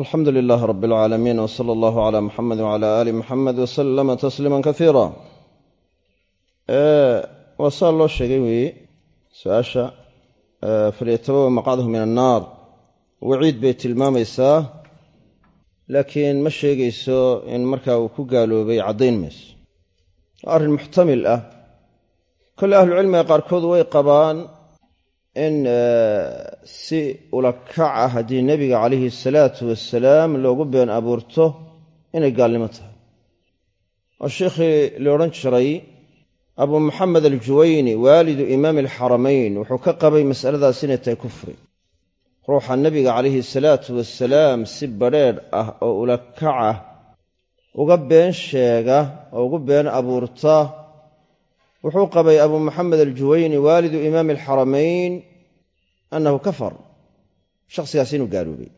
alxamdu lilaah rab alcaalamiin w sala allahu cala muxamed wcala aali muxamed wasalama tasliima kasiira waa saa loo sheegay weeye su'aasha falyatabawa maqcadahu min annaar waciid bay tilmaamaysaa laakiin ma sheegayso in markaa uu ku gaaloobay caddayn mayso waa arrin muxtamil ah. Kolle ahlucilmiga qaarkood way qabaan in si ulakac ah haddii nebiga calayhi asalaatu wasalaam loogu been abuurto inay gaalnimo tahay. Oo sheikhii la odhan jiray abu maxamed aljuwayni waalidu imaami alxaramayn wuxuu ka qabay masaladaas inay tahay kufri. Ruuxa nebiga calayhi salaatu wasalaam si badrheedh ah oo ulakac ah uga been sheega oo ugu been abuurta wuxuu qabay abu maxamed aljuwayni waalidu imaami alxaramayn annahu kafar. Shakhsigaas inuu gaaloobay.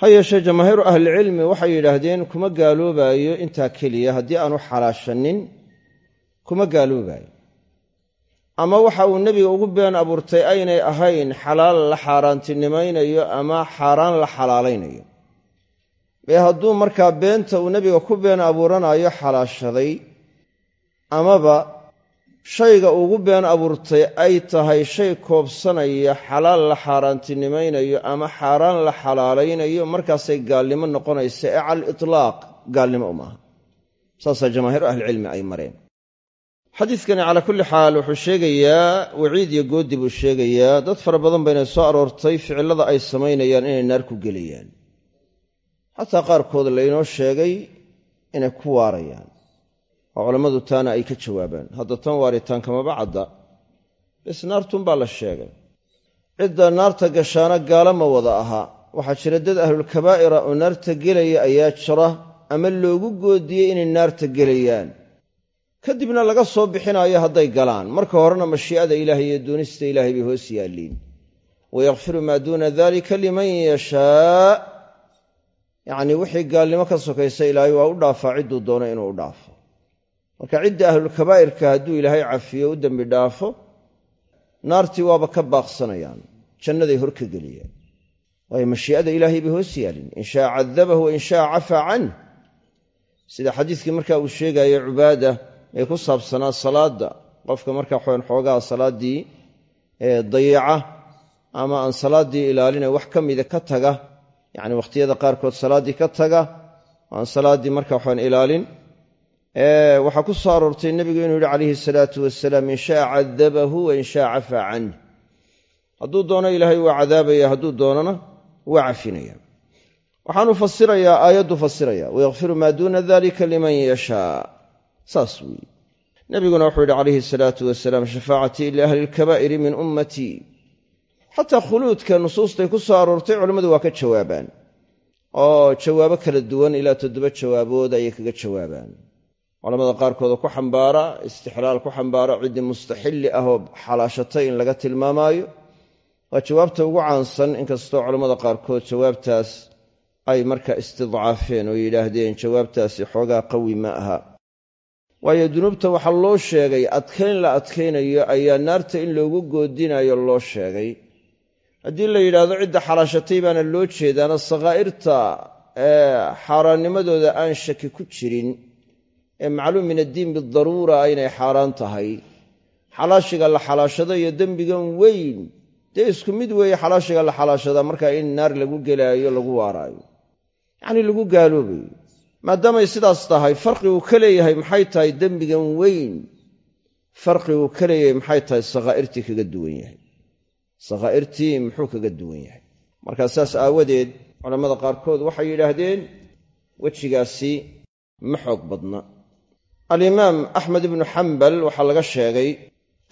Ha yeeshee jamaahiiru ahlicilmi waxay yidhaahdeen kuma gaaloobaayo intaa keliya haddii aanu xalaashanin kuma gaaloobaayo ama waxa uu nebiga ugu been abuurtay aynay ahayn xalaal la xaaraantinimaynayo ama xaaraan la xalaalaynayo. Ee hadduu markaa beenta uu nebiga ku been abuuranayo xalaashaday amaba shayga ugu been abuurtay ay tahay shay koobsanaya xalaal la xaaraantinimaynayo ama xaaraan la xalaalaynayo markaasay gaalnimo noqonaysa ee cala itlaaq gaalnimo u maaha. Saasaa jamaahiiru ahlicilmi ay mareen. Xadiidkani calaa kulli xaal wuxuu sheegayaa waciid iyo goodi buu sheegayaa dad fara badan bayna soo aroortay ficillada ay samaynayaan inay naar ku gelayaan. Xataa qaarkood laynoo sheegay inay ku waarayaan oo culammadu taana ay ka jawaabaan. Hadda tan waaritaankamaba cadda bis naartunbaa la sheegay. Cidda naarta gashaana gaala ma wada ahaa waxaa jira dad ahlulkabaa'ira oo naarta gelaya ayaa jira ama loogu goodiyey inay naarta gelayaan. Kadibna laga soo bixinaayo hadday galaan. Marka horena mashii'ada ilaahay iyo doonista ilaahay bay hoos yaalliin. Wayakfiru maa duuna dalika liman yashaa. Yacnii wixii gaalnimo ka sokaysa ilaahay waa u dhaafaa. Cidduu doono inuu u dhaafo marka cidda ahlulkabaa'irka hadduu ilaahay cafiyo u dembi dhaafo naartii waaba ka baaqsanayaan jannaday hor ka geliyaan waayo mashii'ada ilaahay bay hoos yaalin. In shaa cadabahu in shaa cafaa canh sida xadiiskii marka uu sheegaayo cubaada ee ku saabsanaa salaadda. Qofka marka xoogan xoogaa salaaddii dayica ama aan salaaddii ilaalina wax ka mida ka taga yacni wakhtiyada qaarkood salaaddii ka taga aan salaaddii marka waxaan ilaalin waxaa ku soo aroortay nebigu inuu yihi calayhi salaatu wasalaam in shaa cadabahu wa in shaa cafaa canh. Hadduu doono ilaahay waa cadaabaya hadduu doonona waa cafinaya waxaanu fasirayaa aayaddu fasiraya wayakfiru maa duuna dalika liman yashaa. Saas weeye nebiguna wuxuu yidhi calayhi salaatu wasalaam shafaacatii liahli ilkabaa'iri min ummatii xataa khuluudka nusuustay ku soo aroortay culammadu waa ka jawaabaan. Oo jawaabo kala duwan ilaa toddoba jawaabood ayay kaga jawaabaan culamada qaarkoodoo ku xambaara istixlaal ku xambaara ciddii mustaxilli ah oo xalaashatay in laga tilmaamaayo. Waa jawaabta ugu caansan inkastoo culammada qaarkood jawaabtaas ay marka istidcaafeen oo yidhaahdeen jawaabtaasi xoogaa qawi ma aha. Waayo dunuubta waxaa loo sheegay adkayn la adkaynayo ayaa naarta in loogu goodinayo loo sheegay. Haddii la yidhaahdo cidda xalaashatay baana loo jeedaana sakhaa'irta ee xaaraannimadooda aan shaki ku jirin ee macluum min addiin bidaruura aynay xaaraan tahay. Xalaashiga la xalaashado iyo dembigan weyn dee isku mid weeye xalaashiga la xalaashadaa markaa in naar lagu gelaayo lagu waaraayo. Yacnii lagu gaaloobayo. Maadaamay sidaas tahay farqigu ka leeyahay maxay tahay dembigan weyn? Farqigu ka leeyahay maxay tahay sakhaa'irtii kaga duwan yahay? Sakhaa'irtii muxuu kaga duwan yahay? Markaa saas aawadeed culammada qaarkood waxay yidhaahdeen wejigaasi ma xoog badna alimaam axmed ibnu xambal waxaa laga sheegay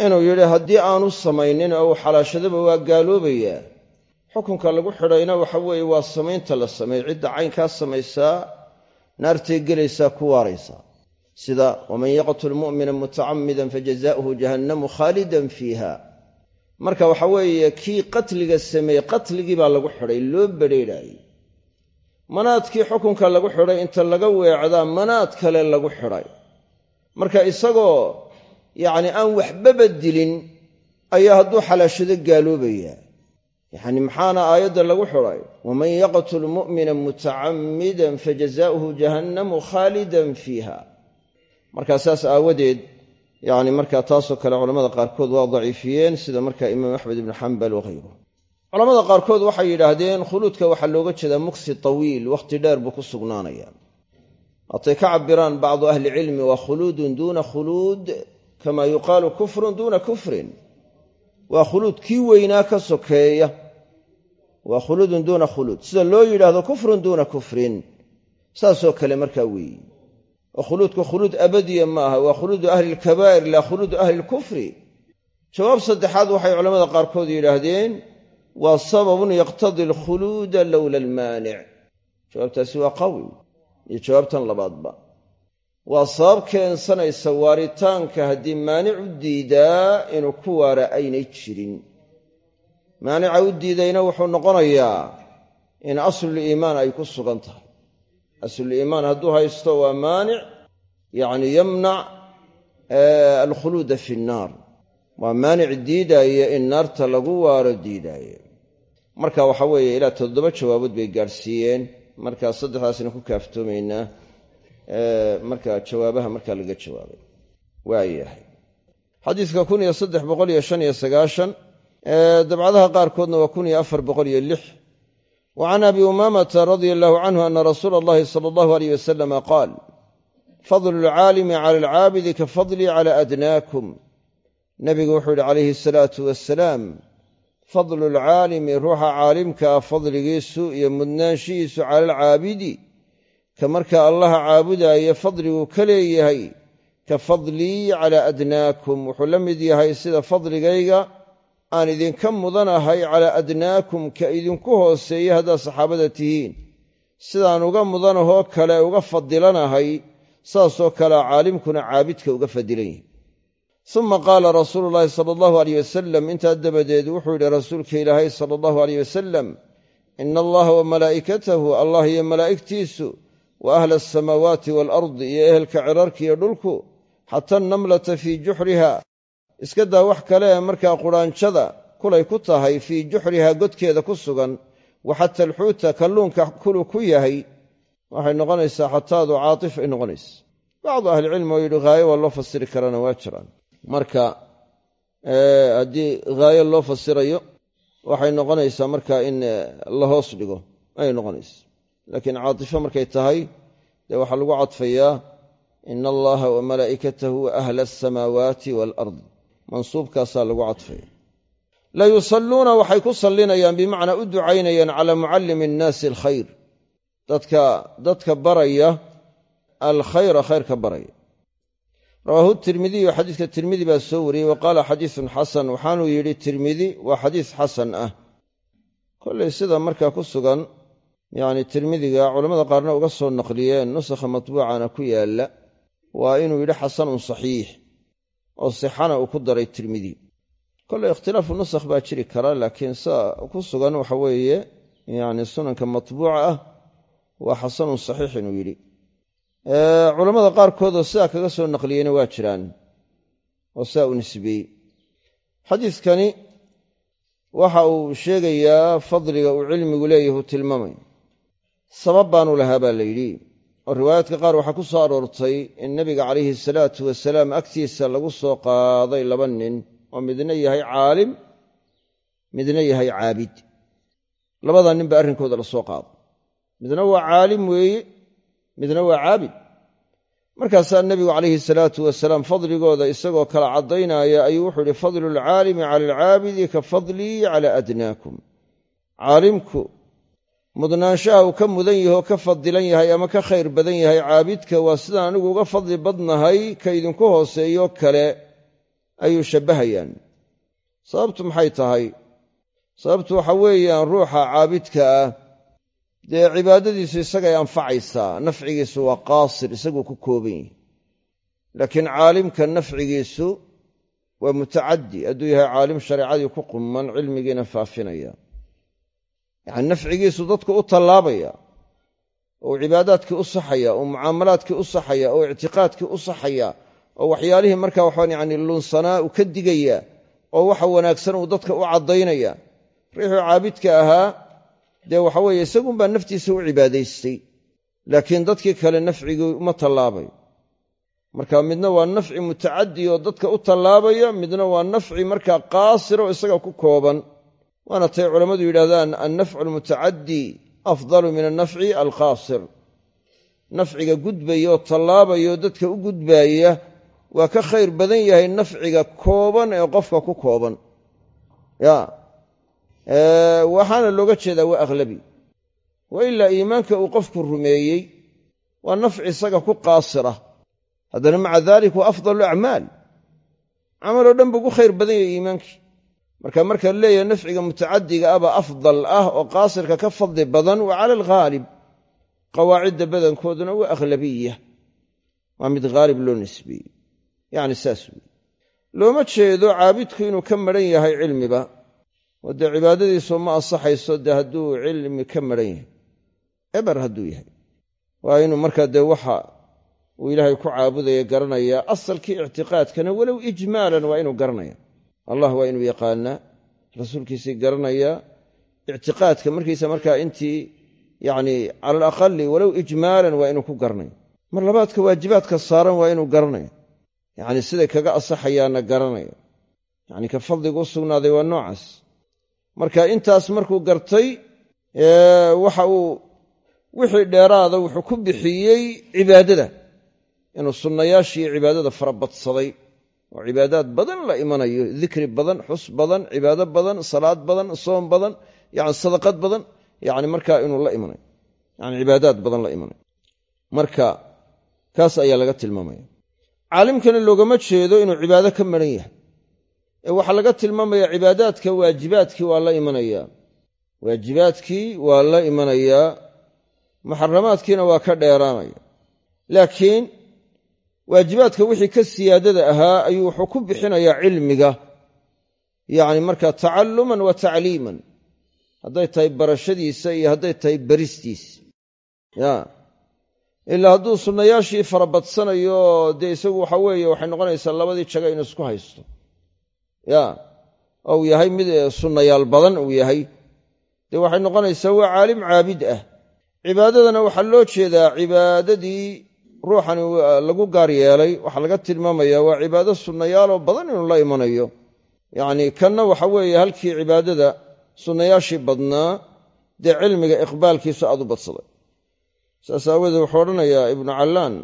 inuu yidhi haddii aanu samaynin oo uu xalaashadaba waa gaaloobayaa xukunka lagu xidhayna waxa weeye waa samaynta la sameey cidda caynkaa samaysaa naartay gelaysaa ku waaraysaa. Sida waman yaqtul mu'mina mutacammidan fajazaa'uhu jahannamu khaalidan fiiha. Marka waxa weeye kii qatliga sameeyey qatligii baa lagu xidhay loo badrheedhaayey manaadkii xukunka lagu xidhay inta laga weecdaa manaad kale lagu xidhay marka isagoo yacni aan waxbaba dilin ayaa hadduu xalaashado gaaloobayaa. Yacni maxaana aayadda lagu xidhay? Waman yaqtul mu'mina mutacammidan fajazaa'uhu jahannamu khaalidan fiiha. Markaa saas aawadeed yacni markaa taasoo kale culamada qaarkood waa daciifiyeen sida markaa imaam axmed ibnu xambal wakhayruh culamada qaarkood waxay yidhaahdeen khuluudka waxaa looga jeedaa muksi tawiil wakhti dheer buu ku sugnaanaya haatay ka cabiraan bacdu ahlicilmi waa khuluudun duuna khuluud kama yuqaalu kufrun duuna kufrin. Waa khuluud kii weynaa ka sokeeya. Waa khuluudun duuna khuluud sida loo yidhaahdo kufrun duuna kufrin saasoo kale markaa weeyi. Oo khuluudka khuluud abadiya ma aha waa khuluudu ahli lkabaa'ir laa khuluudu ahli lkufri. Jawaab saddexaad waxay culamada qaarkood yidhaahdeen waa sababun yaqtadi alkhuluuda lowla almaanic. Jawaabtaasi waa qawi iyo jawaabtan labaadba. Waa sabab keensanaysa waaritaanka haddii maanic u diidaa inuu ku waara aynay jirin. Maanica u diidayna wuxuu noqonayaa in asluliimaan ay ku sugan tahay. Asluliimaan hadduu haysto waa maanic yacni yamnac alkhuluuda fi nnaar. Waa maanic diidaaya in naarta lagu waaro diidaaya marka waxa weeye ilaa toddoba jawaabood bay gaadhsiiyeen markaa saddexdaasna ku kaaftoomaynaa marka jawaabaha markaa laga jawaabay. Waayahay xadiiska kun iyo saddex boqol iyo shan iyo sagaashan dabcadaha qaarkoodna waa kun iyo afar boqol iyo lix. Wa can abi umaamata radia allahu canhu ana rasuula allahi sala allahu aleyh wasalama qaal fadlu alcaalimi cala alcaabidi ka fadlii cala adnaakum. Nabigu wuxuu yihi calayhi asalaatu wasalaam fadlu alcaalimi ruuxa caalimkaa fadligiisu iyo mudnaanshihiisu cala alcaabidi ka markaa allaha caabudaaya fadliguu ka leeyahay ka fadlii calaa adnaakum. Wuxuu la mid yahay sida fadligayga aan idinka mudanahay calaa adnaakum ka idinku hooseeya haddaad saxaabada tihiin. Sidaan uga mudanahoo kale uga fadilanahay saasoo kalea caalimkuna caabidka uga fadilan yahay suma qaala rasuulu llaahi sala allahu aleyh wasalam intaa dabadeed wuxuu yidhi rasuulka ilaahay sala allahu aleyh wasalam ina allaha wa malaa'ikatahu allah iyo malaa'igtiisu wa ahla alsamaawaati waalardi iyo ehelka cirarka iyo dhulku xata annamlata fii juxriha iska daa wax kale ee markaa qudhaanjada kulay ku tahay fii juxriha godkeeda ku sugan wa xata alxuuta kalluunka kulu ku yahay waxay noqonaysaa xataadu caatif ay noqonaysa. Bacdu ahlicilmi oo yidhi haayo waa loo fasiri karana waa jiraan marka haddii haayo loo fasirayo waxay noqonaysaa marka in la hoos dhigo. Ayay noqonaysa laakiin caatifo markay tahay dee waxaa lagu cadfayaa ina allaha wa malaa'ikatahu ahla asamaawaati waalard mansuubkaasaa lagu cadfaya la yusalluuna waxay ku sallinayaan bimacnaa u ducaynayaan calaa mucallimi annaasi alkhayr. Dadka dadka baraya alkhayra khayrka baraya rawaahu tirmidiyu xadiiska tirmidi baa soo wariyey wa qaala xadiisun xasan waxaanuu yidhi tirmidi waa xadiis xasan ah. Kollay sida markaa ku sugan yacni tirmidiga culammada qaarna uga soo naqliyeen nusakha matbuucana ku yaalla waa inuu yidhi xasanun saxiix oo sixana uu ku daray tirmidi kollay ikhtilaafu nusakh baa jiri kara laakiin sida ku sugan waxa weeye yacni sunanka matbuuca ah waa xasanun saxiix inuu yidhi culammada qaarkoodoo sidaa kaga soo naqliyeyna waa jiraan oo sidaa u nisbeeyey xadiidkani waxa uu sheegayaa fadliga uu cilmigu leeyahu tilmaamay. Sabab baanu lahaa baa la yidhi oo riwaayaadka qaar waxaa ku soo aroortay in nebiga calayhi salaatu wasalaam agtiisa lagu soo qaaday laba nin oo midna yahay caalim midna yahay caabid. Labadaa nin ba arrinkooda la soo qaaday midna waa caalim weeye midna waa caabid markaasaa nebigu calayhi salaatu wasalaam fadligooda isagoo kala caddaynaya ayuu wuxuu ihi fadlu alcaalimi cala alcaabidi ka fadlii cala adnaakum. Caalimku mudnaanshaha uu ka mudan yahay oo ka fadilan yahay ama ka khayr badan yahay caabidka waa sidaan anigu uga fadli badnahay ka idinku hooseeyo kale ayuu shabbahayaan. Sababtu maxay tahay? Sababtu waxa weeyaan ruuxa caabidka ah dee cibaadadiisu isagay anfacaysaa nafcigiisu waa qaasir isaguu ku kooban yahi laakiin caalimka nafcigiisu waa mutacaddi hadduu yahay caalim shareecadii ku qumman cilmigiina faafinaya. Yacani nafcigiisu dadku u tallaabaya oo cibaadaadkii u saxaya oo mucaamalaadkii u saxaya oo ictiqaadkii u saxaya oo waxyaalihii markaa waxaan yacni lunsanaa uu ka digaya oo waxa wanaagsan uu dadka u caddaynaya. Ruuxuu caabidka ahaa dee waxa weeye isagunbaa naftiisa u cibaadaystay laakiin dadkii kale nafcigii uma tallaabayo. Marka midna waa nafci mutacadi oo dadka u tallaabaya midna waa nafci markaa qaasiro isaga ku kooban. Waana tay culammadu yidhahdaan annafcu almutacaddi afdalu min annafci alqaasir nafciga gudbaya oo tallaabaya oo dadka u gudbaaya waa ka khayr badan yahay nafciga kooban ee qofka ku kooban. Ya waxaana looga jeedaa waa akhlabi wa ilaa iimaanka uu qofku rumeeyey waa nafci isaga ku qaasira. Haddana maca dalik waa afdalu acmaal. Camaloo dhan buu ugu khayr badan yahay iimaankii marka marka leeyahay nafciga mutacadiga abaa afdal ah oo qaasirka ka fadli badan waa cala alghaalib qawaacidda badankooduna waa akhlabiya waa mid haalib loo nisbeeyey yacni saas wey looma jeedo caabidku inuu ka maran yahay cilmiba oo dee cibaadadiisu ma ansaxayso dee hadduu cilmi ka maran yahay. Eber hadduu yahay. Waa inuu markaa dee waxa uu ilaahay ku caabudaya garanaya asalkii ictiqaadkana walow ijmaalan waa inuu garanaya. Allah waa inuu yaqaanaa rasuulkiisii garanaya ictiqaadka. Markiisa markaa intii yacni cala alaqali walow ijmaalan waa inuu ku garanayo mar labaadka waajibaadka saaran waa inuu garanayo yacni siday kaga asaxayaanna garanaya. Yacni ka fadligu u sugnaaday waa noocaas marka intaas markuu gartay waxa uu wixii dheeraada wuxuu ku bixiyey cibaadada. Inuu sunnayaashii cibaadada farabadsaday oo cibaadaad badan la imanayo. Dikri badan xus badan cibaado badan salaad badan soom badan yani sadaqad badan. Yani markaa inuu la imanayo. Yani cibaadaad badan la imanayo. Marka kaas ayaa laga tilmaamaya. Caalimkana loogama jeedo inuu cibaado ka maran yahay ee waxaa laga tilmaamaya cibaadaadka waajibaadkii waa la imanayaa waajibaadkii waa la imanayaa muxaramaadkiina waa ka dheeraanaya. Laakiin waajibaadka wixii ka siyaadada ahaa ayuu wuxuu ku bixinayaa cilmiga yacni markaa tacalluman wa tacliiman. Hadday tahay barashadiisa iyo hadday tahay baristiisa. Ya. Ilaa hadduu sunnayaashii farabadsanayo dee isagu waxa weeye waxay noqonaysaa labadii jaga inuu isku haysto ya. Ou yahay mid sunnayaal badan uu yahay. Dee waxay noqonaysaa waa caalim caabid ah. Cibaadadana waxaa loo jeedaa cibaadadii ruuxani lagu gaar yeelay. Waxaa laga tilmaamayaa waa cibaado sunnayaaloo badan inuu la imanayo. Yacni kanna waxa weeye halkii cibaadada sunnayaashii badnaa dee cilmiga iqbaalkiisu aad u badsaday. Saas aawoodee wuxuu odhanayaa ibnu callaan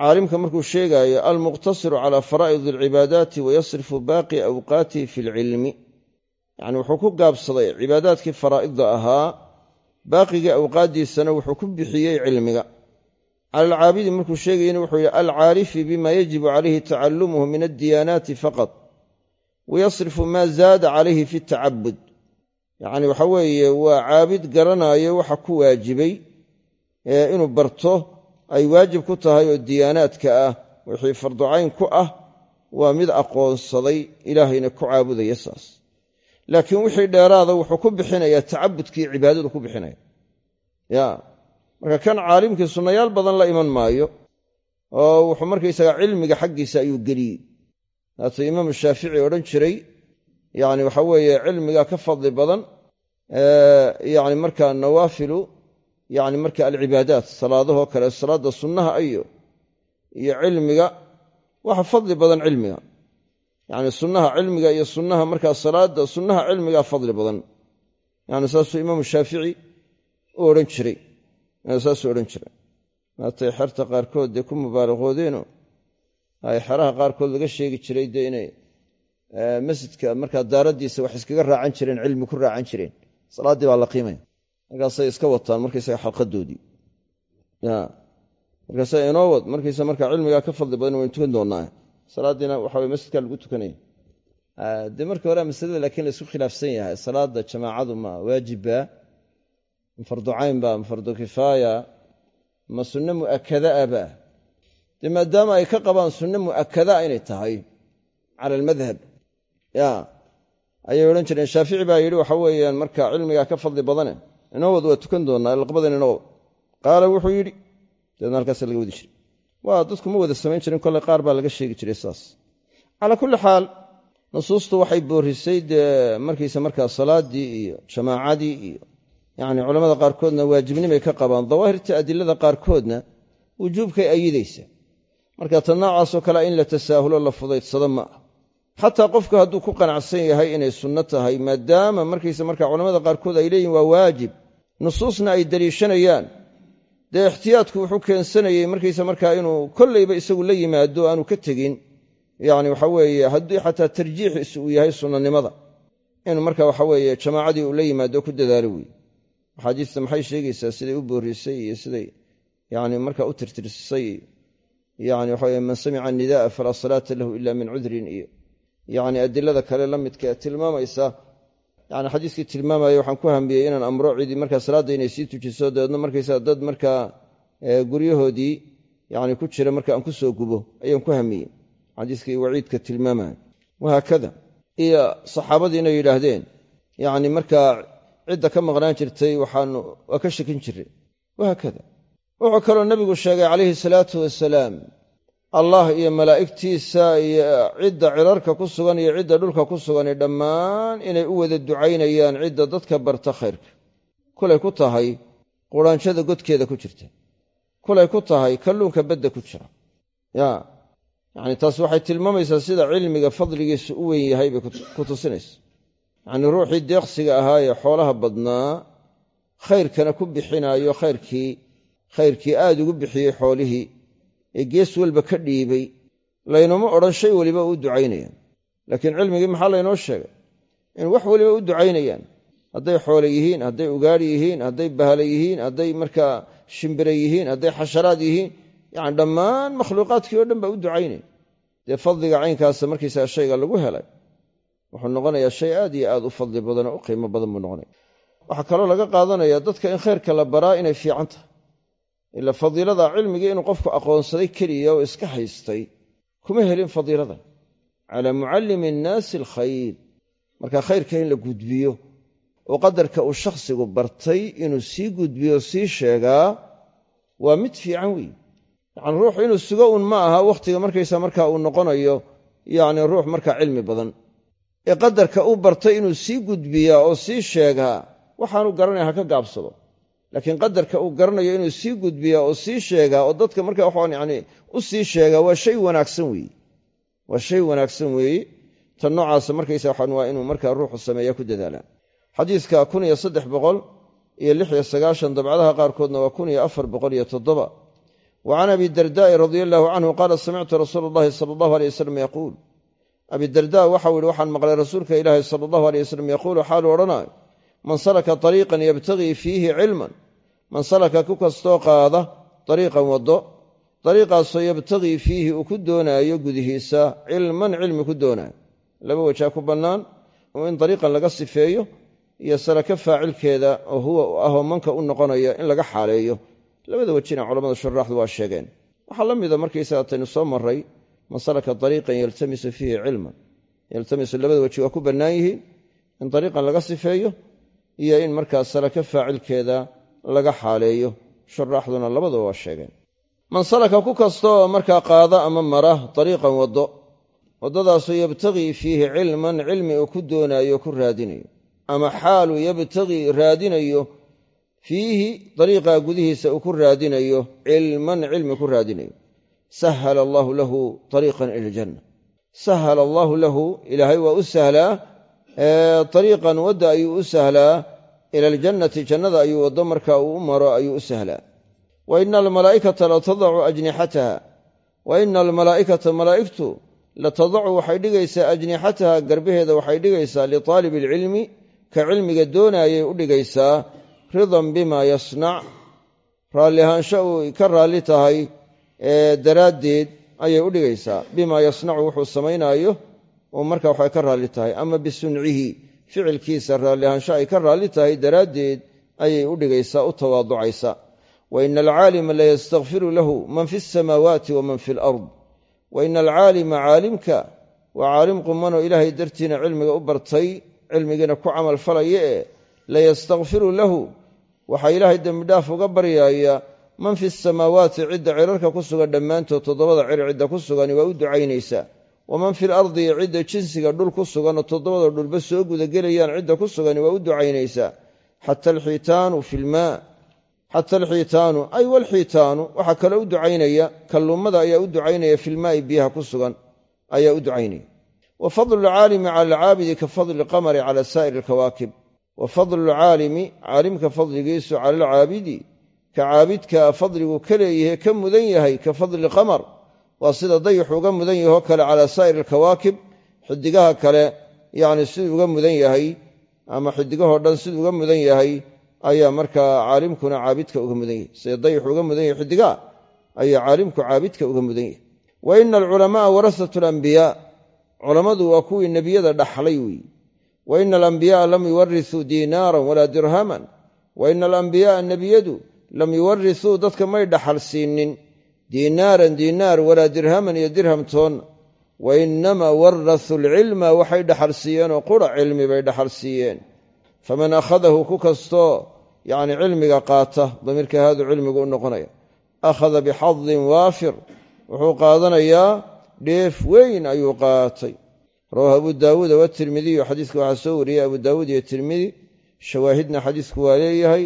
caalimka markuu sheegaayo almuqtasiru calaa faraa'id alcibaadaati wayasrifu baaqi awqaatihi fi lcilmi yacni wuxuu ku gaabsaday cibaadaadkii faraa'idda ahaa baaqigii awqaaddiisana wuxuu ku bixiyey cilmiga. Cala alcaabidi markuu sheegayana wuxuu yidhi alcaarifi bima yajibu calayhi tacallumuhu min addiyaanaati faqad wayasrifu maa zaada calayhi fi tacabud. Yacni waxa weeye waa caabid garanaayo waxa ku waajibay inuu barto ay waajib ku tahay oo diyaanaadka ah wixii farducayn ku ah waa mid aqoonsaday ilaahayna ku caabudaya saas. Laakiin wixii dheeraada wuxuu ku bixinayaa tacabudkii cibaadadu ku bixinaya. Ya marka kan caalimkii sunnayaal badan la iman maayo oo wuxuu markaysaga cilmiga xaggiisa ayuu geliyey. Haata imaamu shaafici odhan jiray yani waxa weeye cilmiga ka fadli badan yani marka nawaafilu yani marka alcibaadaat salaadahoo kale salaadda sunnaha iyo iyo cilmiga waxa fadli badan cilmiga. Yani sunnaha cilmiga iyo sunnaha markaa salaadda sunnaha cilmigaa fadli badan. Yani saasuu imaamu shaafici u odhan jiray. Saasuu odhan jiray. Maatay xerta qaarkood dee ku mubaalaqoodeenoo ay xeraha qaarkood laga sheegi jiray dee inay masjidka markaa daaraddiisa wax iskaga raacan jireen cilmi ku raacan jireen. Salaaddii baa la qiimaya markaasay iska wataan markaysaga xalqadoodii markaasa inoo wad markaysa markaa cilmigaa ka fadli badan waynu tukan doonaa. Salaaddiina waxa weye masjidkaa lagu tukanaya dee markii hore masalada laakiin la isku khilaafsan yahay. Salaada jamaacadu ma waajibba ma fardu caynba ma fardu kifaaya? Ma sunno mu'akadaaba dee maadaama ay ka qabaan sunno mu'akadaa inay tahay cala almadhab ya. Ayay odhan jireen. Shaafici baa yidhi waxa weeyaan marka cilmigaa ka fadli badane inoo wad tukan doonaa laqbadan inoo qaala wuxuu yidhi dabeedna halkaas laga wadi jiray. Waa dadku ma wada samayn jirin kolley qaar baa laga sheegi jiray saas. Calaa kulli xaal nusuustu waxay boorisay dee markaysa markaa salaaddii iyo jamaacadii iyo yacni culamada qaarkoodna waajibnimay ka qabaan dawaahirta adilada qaarkoodna wujuubkay ayidaysa marka ta noocaasoo kalea in la tasaahulo la fudaydsado ma ah xataa qofku hadduu ku qanacsan yahay inay sunno tahay maadaama markaysa markaa culamada qaarkood ay leeyihiin waa waajib nusuusna ay daliishanayaan dee ixtiyaadku wuxuu keensanayey markaysa markaa inuu kollayba isagu la yimaado aanu ka tegin. Yacni waxa weeye haddii xataa tarjiixiisu uu yahay sunnanimada inuu marka waxa weeye jamaacadii uu la yimaado ku dadaalo weeye. Axaadiista maxay sheegaysaa siday u boorisay iyo siday yani marka u tirtirsisay yani waxaweye man samica nida'a falaa salaata lahu ila min cudrin iyo yani adilada kale la midka ee tilmaamaysa. Yani xadiiskii tilmaamaya waxaan ku hambiyey inaan amro cidii markaa salaadda inay sii tujiso dabeedna markaysa dad markaa guryahoodii yani ku jira marka aan ku soo gubo ayaan ku hamiyey xadiiskii waciidka tilmaamaya. Wahaakada iyo saxaabadii inay yidhaahdeen yani markaa cidda ka maqnaan jirtay waxaanu waa ka shakin jiray. Wahaakada wuxuu kaloo nebigu sheegay calayhi salaatu wasalaam allah iyo malaa'igtiisa iyo cidda cirarka ku sugan iyo cidda dhulka ku sugani dhammaan inay u wada ducaynayaan cidda dadka barta khayrka. Kulay ku tahay quraanjada godkeeda ku jirta. Kulay ku tahay kalluunka badda ku jira. Ya yacni taas waxay tilmaamaysaa sida cilmiga fadligiisu u weyn yahay bay ku tusinaysa yacnii ruuxii deeqsiga ahaa ee xoolaha badnaa khayrkana ku bixinaayo khayrkii khayrkii aad ugu bixiyey xoolihii ee gees walba ka dhiibay laynuma odhan shay weliba u ducaynayaan. Laakiin cilmigii maxaa laynoo sheegay? In wax weliba u ducaynayaan. Hadday xoole yihiin hadday ugaadhi yihiin hadday bahalo yihiin hadday markaa shimbire yihiin hadday xasharaad yihiin yacni dhammaan makhluuqaadkii oo dhan baa u ducaynaya dee fadliga caynkaasa markaysaga shayga lagu helay wuxuu noqonayaa shay aad iyo aad u fadli badan oo u qiimo badan buu noqonaya. Waxaa kaloo laga qaadanaya dadka in khayrka la baraa inay fiican tahay ila fadiilada cilmigii inuu qofku aqoonsaday keliya oo iska haystay kuma helin fadiiladan calaa mucallimi innaasi alkhayr. Marka khayrka in la gudbiyo oo qadarka uu shakhsigu bartay inuu sii gudbiyo sii sheegaa waa mid fiican weeye yacni ruuxu inuu sugo un ma aha wakhtiga markaysa markaa uu noqonayo yacni ruux markaa cilmi badan. Ee qadarka uu bartay inuu sii gudbiyaa oo sii sheegaa waxaanu garanaya ha ka gaabsado laakiin qadarka uu garanayo inuu sii gudbiyaa oo sii sheegaa oo dadka marka waxaan yani u sii sheegaa waa shay wanaagsan weeye waa shay wanaagsan weeye tan noocaasa markaysa waxaan waa inuu markaa ruuxu sameeya ku dadaalaa xadiiska kun iyo saddex boqol iyo lix iyo sagaashan dabcadaha qaarkoodna waa kun iyo afar boqol iyo toddoba. Wa abi dardaa'i radia allahu canhu qaala samictu rasuula allahi sala allahu aleyh wasalam yaquul abidarda waxau yihi waxaan maqlay rasuulka ilaahi sala allahu aleyh wasalam yaquulu xaalu odhanaayo man salaka ariiqan yabtagii fiihi cilman man salaka ku kastoo qaada ariiqan waddo dariiqaasoo yabtagii fiihi uu ku doonaayo gudihiisa cilman cilmi ku doonaayo. Laba wajaa ku bannaan in dariiqan laga sifeeyo iyo salaka faacilkeeda oo huwa ahoo manka u noqonaya in laga xaaleeyo. Labada wejina culamada shuraaxdu waa sheegeen. Waxaa la mida markaysaga taynu soo maray man salaka ariiqan yaltamisu fiihi cilman. Yaltamisu labada weji waa iyo in markaa salaka faacilkeeda laga xaaleeyo. Shuraaxduna labadaba waa sheegeen. Man salaka ku kastaoo markaa qaada ama mara dariiqan waddo waddadaasoo yabtagii fiihi cilman cilmi uu ku doonaayo ku raadinayo. Ama xaaluu yabtagii raadinayo fiihi dariiqaa gudihiisa uu ku raadinayo cilman cilmi ku raadinayo. Sahala allaahu lahu ariiqan ila aljanna sahala allaahu lahu ilaahay waa u sahlaa ariiqan wadda ayuu u sahlaa ila aljannati jannada ayuu waddo marka uu u maro ayuu u sahlaa. Wa ina almalaa'ikata la tadacu ajnixataha wa ina almalaa'ikata malaa'igtu la tadacu waxay dhigaysaa ajnixataha garbaheeda waxay dhigaysaa liaalibi alcilmi ka cilmiga doonaayay u dhigaysaa ridan bima yasnac raalli ahaansho uu ka raalli tahay daraaddeed ayay u dhigaysaa bima yasnacu wuxuu samaynaayo oo marka waxay ka raalli tahay. Ama bisuncihi ficilkiisa raalli ahaansho ay ka raalli tahay daraaddeed ayay u dhigaysaa u tawaaducaysa wa ina alcaalima layastakfiru lahu man fi asamaawaati wa man fi alard wa ina alcaalima caalimka waa caalim qumanoo ilaahay dartiina cilmiga u bartay cilmigiina ku camal falaya ee layastakfiru lahu. Waxaa ilaahay dembidhaaf uga baryaaya man fi samaawaati cidda cirarka ku sugan dhammaantood toddobada cir cidda ku sugani waa u ducaynaysaa waman fi lardi cidda jinsiga dhul ku sugan oo toddobada dhulba soo gudagelayaan cidda ku sugani waa u ducaynaysaa xata alxiitaanu fi lmaa xata alxiitaanu ay walxiitaanu waxaa kale u ducaynaya kalluumada ayaa u ducaynaya filmaa'i biyaha ku sugan ayaa u ducaynaya. Wa fadlu lcaalimi cala alcaabidi ka fadli lqamari cala saa'iri alkawaakib wa fadlu lcaalimi caalimka fadligiisu cala alcaabidi ka caabidka fadligu ka leeyahe ka mudan yahay ka fadli lqamar waa sida dayixu uga mudan yahoo kale calaa saa'iri alkawaakib xidigaha kale yacni siduu uga mudan yahay ama xidigahoo dhan siduu uga mudan yahay ayaa markaa caalimkuna caabidka uga mudan yahay. Sida dayixu uga mudan yahay xidigaha ayaa caalimku caabidka uga mudan yahay. Wa ina alculama'a warasatu alambiyaa culammadu waa kuwii nebiyada dhaxlay weeye wa ina alambiya'a lam yuwarisuu diinaaran walaa dirhaman wa ina alambiya'a nebiyadu lam yuwarisuu dadka may dhaxal siinin diinaaran diinaar walaa dirhaman iyo dirham toonna wa inamaa warasuu alcilma waxay dhaxal siiyeenoo qura cilmi bay dhaxal siiyeen. Faman akhadahu ku kastoo yacni cilmiga qaata damiirka haadu cilmigu u noqonaya. Akhada bixadin waafir wuxuu qaadanayaa dheef weyn ayuu qaatay. Rawahu abu daawuuda watirmidiyu xadiiska waxaa soo wariyey abu daawuud iyo tirmidi shawaahidna xadiisku waa leeyahay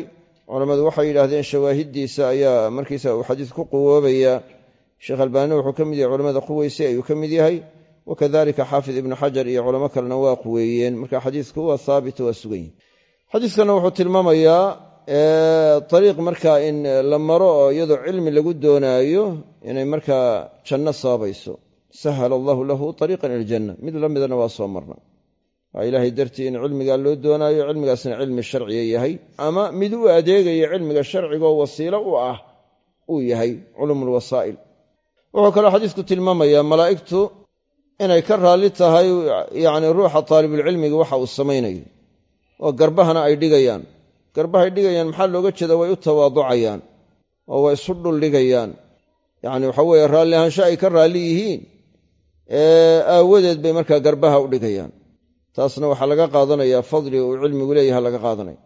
culammadu waxay yidhaahdeen shawaahiddiisa ayaa markiisa uu xadiis ku quwoobayaa sheekh albaani wuxuu ka mid yahay culamada quweyse ayuu ka mid yahay. Wakadalika xaafid ibnu xajar iyo culamo kalena waa quweeyeen. Marka xadiisku waa haabit waa sugan yihi xadiiskana wuxuu tilmaamayaa ariiq markaa in la maro oo iyadoo cilmi lagu doonaayo inay markaa janno sababayso sahala allahu lahu ariiqan ila aljanna mid la midana waa soo marna waa ilaahay dartii in cilmigaa loo doonaayo cilmigaasna cilmi sharciga yahay. Ama mid u adeegayo cilmiga sharcigaoo wasiilo u ah uu yahay culum lwasaa'il wuxuu kaloo xadiisku tilmaamayaa malaa'igtu inay ka raalli tahay yacni ruuxa taalibulcilmiga waxa uu samaynayo oo garbahana ay dhigayaan. Garbahay dhigayaan maxaa looga jeeda way u tawaaducayaan oo way isu dhuldhigayaan yacni waxa weeye raalli ahaansho ay ka raalli yihiin aawadeed bay markaa garbaha u dhigayaan taasna waxaa laga qaadanayaa fadliga uu cilmigu leeyaha laga qaadanaya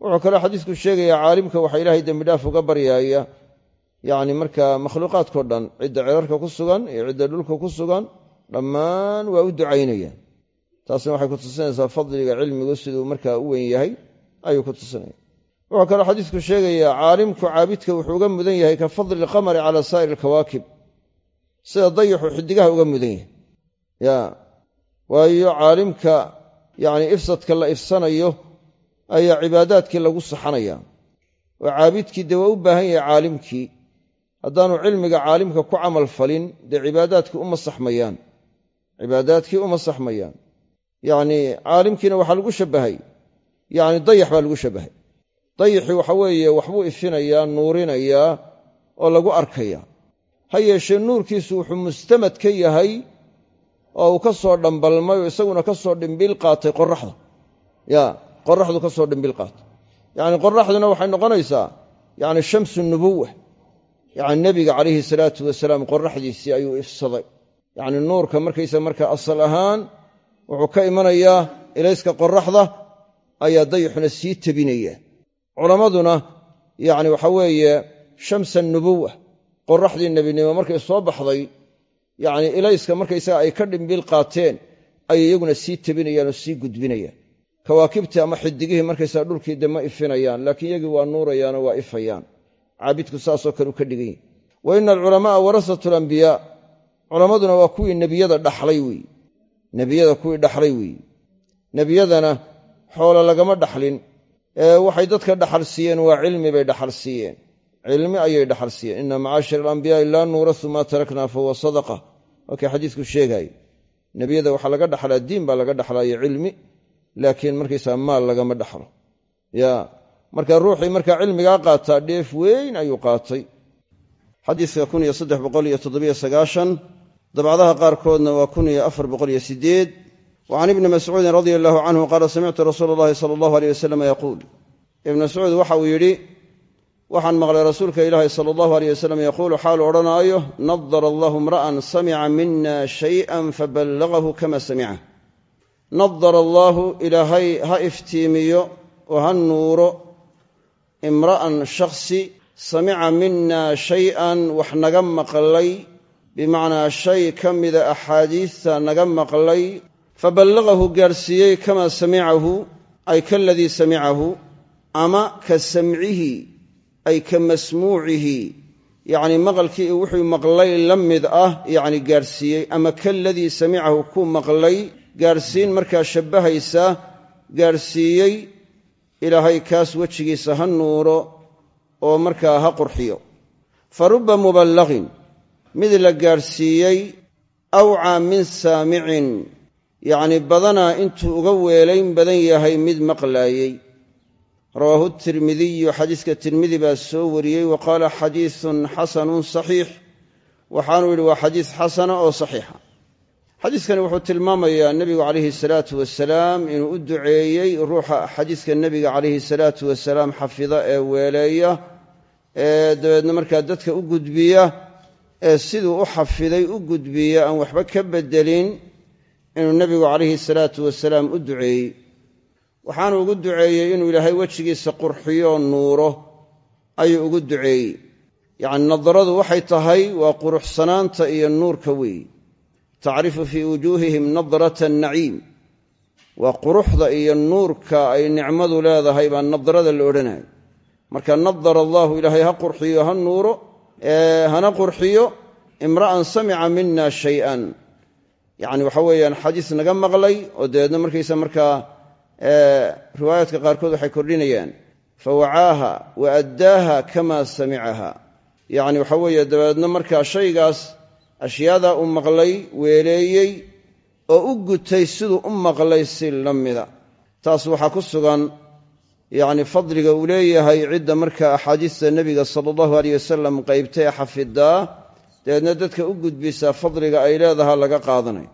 wuxuu kaloo xadiisku sheegayaa caalimka waxaa ilaahay dembidhaaf uga baryaaya yacni markaa makhluuqaadkao dhan cidda cirarka ku sugan iyo cidda dhulka ku sugan dhammaan waa u ducaynayaan. Taasna waxay ku tusinaysaa fadliga cilmigu siduu markaa u weyn yahay ayuu ku tusinaya. Wuxuu kaloo xadiisku sheegayaa caalimku caabidka wuxuu uga mudan yahay ka fadli ilqamari cala saa'iri alkawaakib sida dayixu xidigaha uga mudan yahay. Ya waayo caalimka yacni ifsadka la ifsanayo ayaa cibaadaadkii lagu saxanaya. Oo caabidkii dee waa u baahan yahay caalimkii. Haddaanu cilmiga caalimka ku camal falin dee cibaadaadkii uma saxmayaan. Cibaadaadkii uma saxmayaan. Yacnii caalimkiina waxaa lagu shabbahay yacni dayax baa lagu shabbahay dayixii waxa weeye waxbuu ifinayaa nuurinayaa oo lagu arkaya ha yeeshee nuurkiisu wuxuu mustamad ka yahay oo uu ka soo dhambalmay oo isaguna ka soo dhimbiil qaatay qoraxda ya qoraxdu ka soo dhimbiil qaatay. Yacni qoraxduna waxay noqonaysaa yacni shamsu nubuwa yacni nebiga calayhi salaatu wasalaam qoraxdiisii ayuu ifsaday. Yacni nuurka markaysa marka asal ahaan wuxuu ka imanayaa ilayska qoraxda ayaa dayixuna sii tebinaya. Culammaduna yacni waxa weeye shamsa nubuwa qoraxdii nebinimo markay soo baxday yacni ilayska markaysaga ay ka dhimbiil qaateen ayay iyaguna sii tebinayaan oo sii gudbinayaan. Kawaakibtii ama xidigihii markaysaga dhulkii de ma ifinayaan laakiin iyagii waa nuurayaanoo waa ifayaan. Caabidku saasoo kale u ka dhigan yahi wa ina alculama'a warasatu alambiyaa culammaduna waa kuwii nebiyada dhaxlay weeye nebiyada kuwii dhaxlay weeye nebiyadana xoolo lagama dhaxlin. Ee waxay dadka dhaxal siiyeen waa cilmi bay dhaxal siiyeen cilmi ayay dhaxal siiyeen. Ina macaashir alambiyaai laa nuurasu maa tarakna fahuwa sadaqa. Markay xadiisku sheegaaye nebiyada waxaa laga dhaxlaa diin baa laga dhaxlaayo cilmi laakiin markaysaa maal lagama dhaxlo. Ya marka ruuxii markaa cilmigaa qaataa dheef weyn ayuu qaatay. Dabcadaha qaarkoodna waa wa can ibni mascuudin radia allahu canhu qaala samictu rasuula allahi sala allahu aleyh wasalam yaquul ibnu mascuud waxa uu yidhi waxaan maqlay rasuulka ilaahi sala allahu aleyh wasalam yaquulu xaalu odhanaayo nadara allahu imra'an samica mina shay'an faballagahu kama samica nadara allaahu ilaahay ha iftiimiyo oo ha nuuro imra'an shakhsi samica mina shay-an wax naga maqlay bimacnaa shay ka mida axaadiista naga maqlay faballaqahu gaadhsiiyey kamaa samicahu ay kaladii samicahu ama ka samcihi ay ka masmuucihi yacni maqalkii wuxuu maqlay la mid ah yacni gaadhsiiyey ama kaladii samicahu ku maqlay gaadhsiin markaa shabbahaysa gaadhsiiyey ilaahay kaas wejigiisa ha nuuro oo markaa ha qurxiyo. Fa rubba muballaqin mid la gaadhsiiyey awcaa min saamicin yacni badanaa intuu uga weelayn badan yahay mid maqlaayey rawaahu tirmidiyu xadiiska tirmidi baa soo wariyey wa qaala xadiisun xasanun saxiix. Waxaanuu yidhi waa xadiis xasana oo saxiixa. Xadiiskani wuxuu tilmaamayaa nebigu calayhi salaatu wasalaam inuu u duceeyey ruuxa xadiiska nebiga calayhi salaatu wasalaam xafida ee weeleeya ee dabeedna markaa dadka u gudbiya ee siduu u xafiday u gudbiya aan waxba ka beddelin inuu nebigu calayhi salaatu wasalaam u duceeyey waxaanu ugu duceeyey inuu ilaahay wejigiisa qurxiyo nuuro ayuu ugu duceeyey. Yacni nadaradu waxay tahay waa quruxsanaanta iyo nuurka weeyi. Tacrifu fii wujuuhihim nadrata naciim waa quruxda iyo nuurka ay nicmadu leedahay baa nadrada la odhanayo. Marka nadara allaahu ilaahay ha qurxiyo ha nuuro hana qurxiyo imra'an samica mina shay-an. Yacni waxa weeyaan xadiis naga maqlay oo dabeedna markaysa markaa riwaayaadka qaarkood waxay kordhinayaan. Fawacaaha wa addaaha kamaa samicaha. Yacni waxa weeye dabeedna markaa shaygaas ashyaadaa u maqlay weeleeyey oo u gutay siduu u maqlay si la mida. Taas waxaa ku sugan yacni fadliga uu leeyahay cidda markaa axaadiista nebiga sala allahu aleyh wasalam qaybtay xafidaa dabeedna dadka u gudbisaa fadliga ay leedahay laga qaadanaya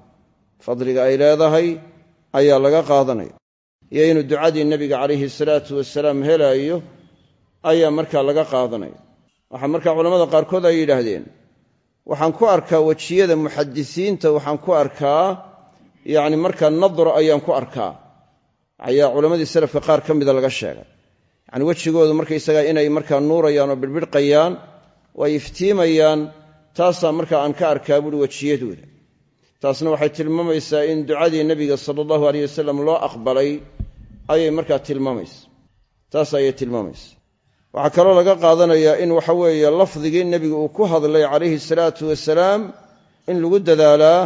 fadliga ay leedahay ayaa laga qaadanaya iyo inuu ducadii nebiga calayhi salaatu wasalaam helaayo ayaa markaa laga qaadanaya. Waxaa markaa culamada qaarkood ay yidhaahdeen waxaan ku arkaa wejiyada muxadisiinta waxaan ku arkaa yacni markaa nadro ayaan ku arkaa. Ayaa culammadii salafka qaar ka mida laga sheegay. Yacni wejigoodu markaysagaa inay markaa nuurayaan oo birbidhqayaan oo ay iftiimayaan taasaa markaa aan ka arkaa buuhi wejiyadooda taasna waxay tilmaamaysaa in ducadii nebiga sala allahu aleyh wasalam loo aqbalay ayay markaa tilmaamaysa. Taas ayay tilmaamaysa. Waxaa kaloo laga qaadanayaa in waxa weeye lafdigii nebigu uu ku hadlay calayhi salaatu wasalaam in lagu dadaalaa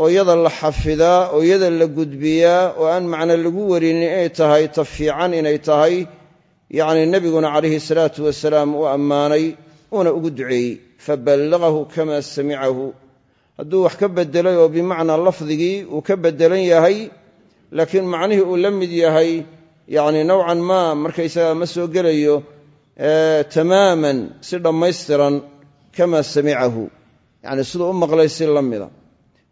oo iyada la xafidaa oo iyada la gudbiyaa oo aan macno lagu warinin inay tahay ta fiican inay tahay yacni nebiguna calayhi salaatu wasalaam uu ammaanay uuna ugu duceeyey. Faballaqahu kamaa samicahu hadduu wax ka beddelay oo bimacnaa lafdigii uu ka beddelan yahay laakiin macnihii uu la mid yahay yacni nowcan maa markaysagaa ma soo gelayo tamaaman si dhammaystiran kamaa samicahu. Yacni siduu u maqlay si la mida.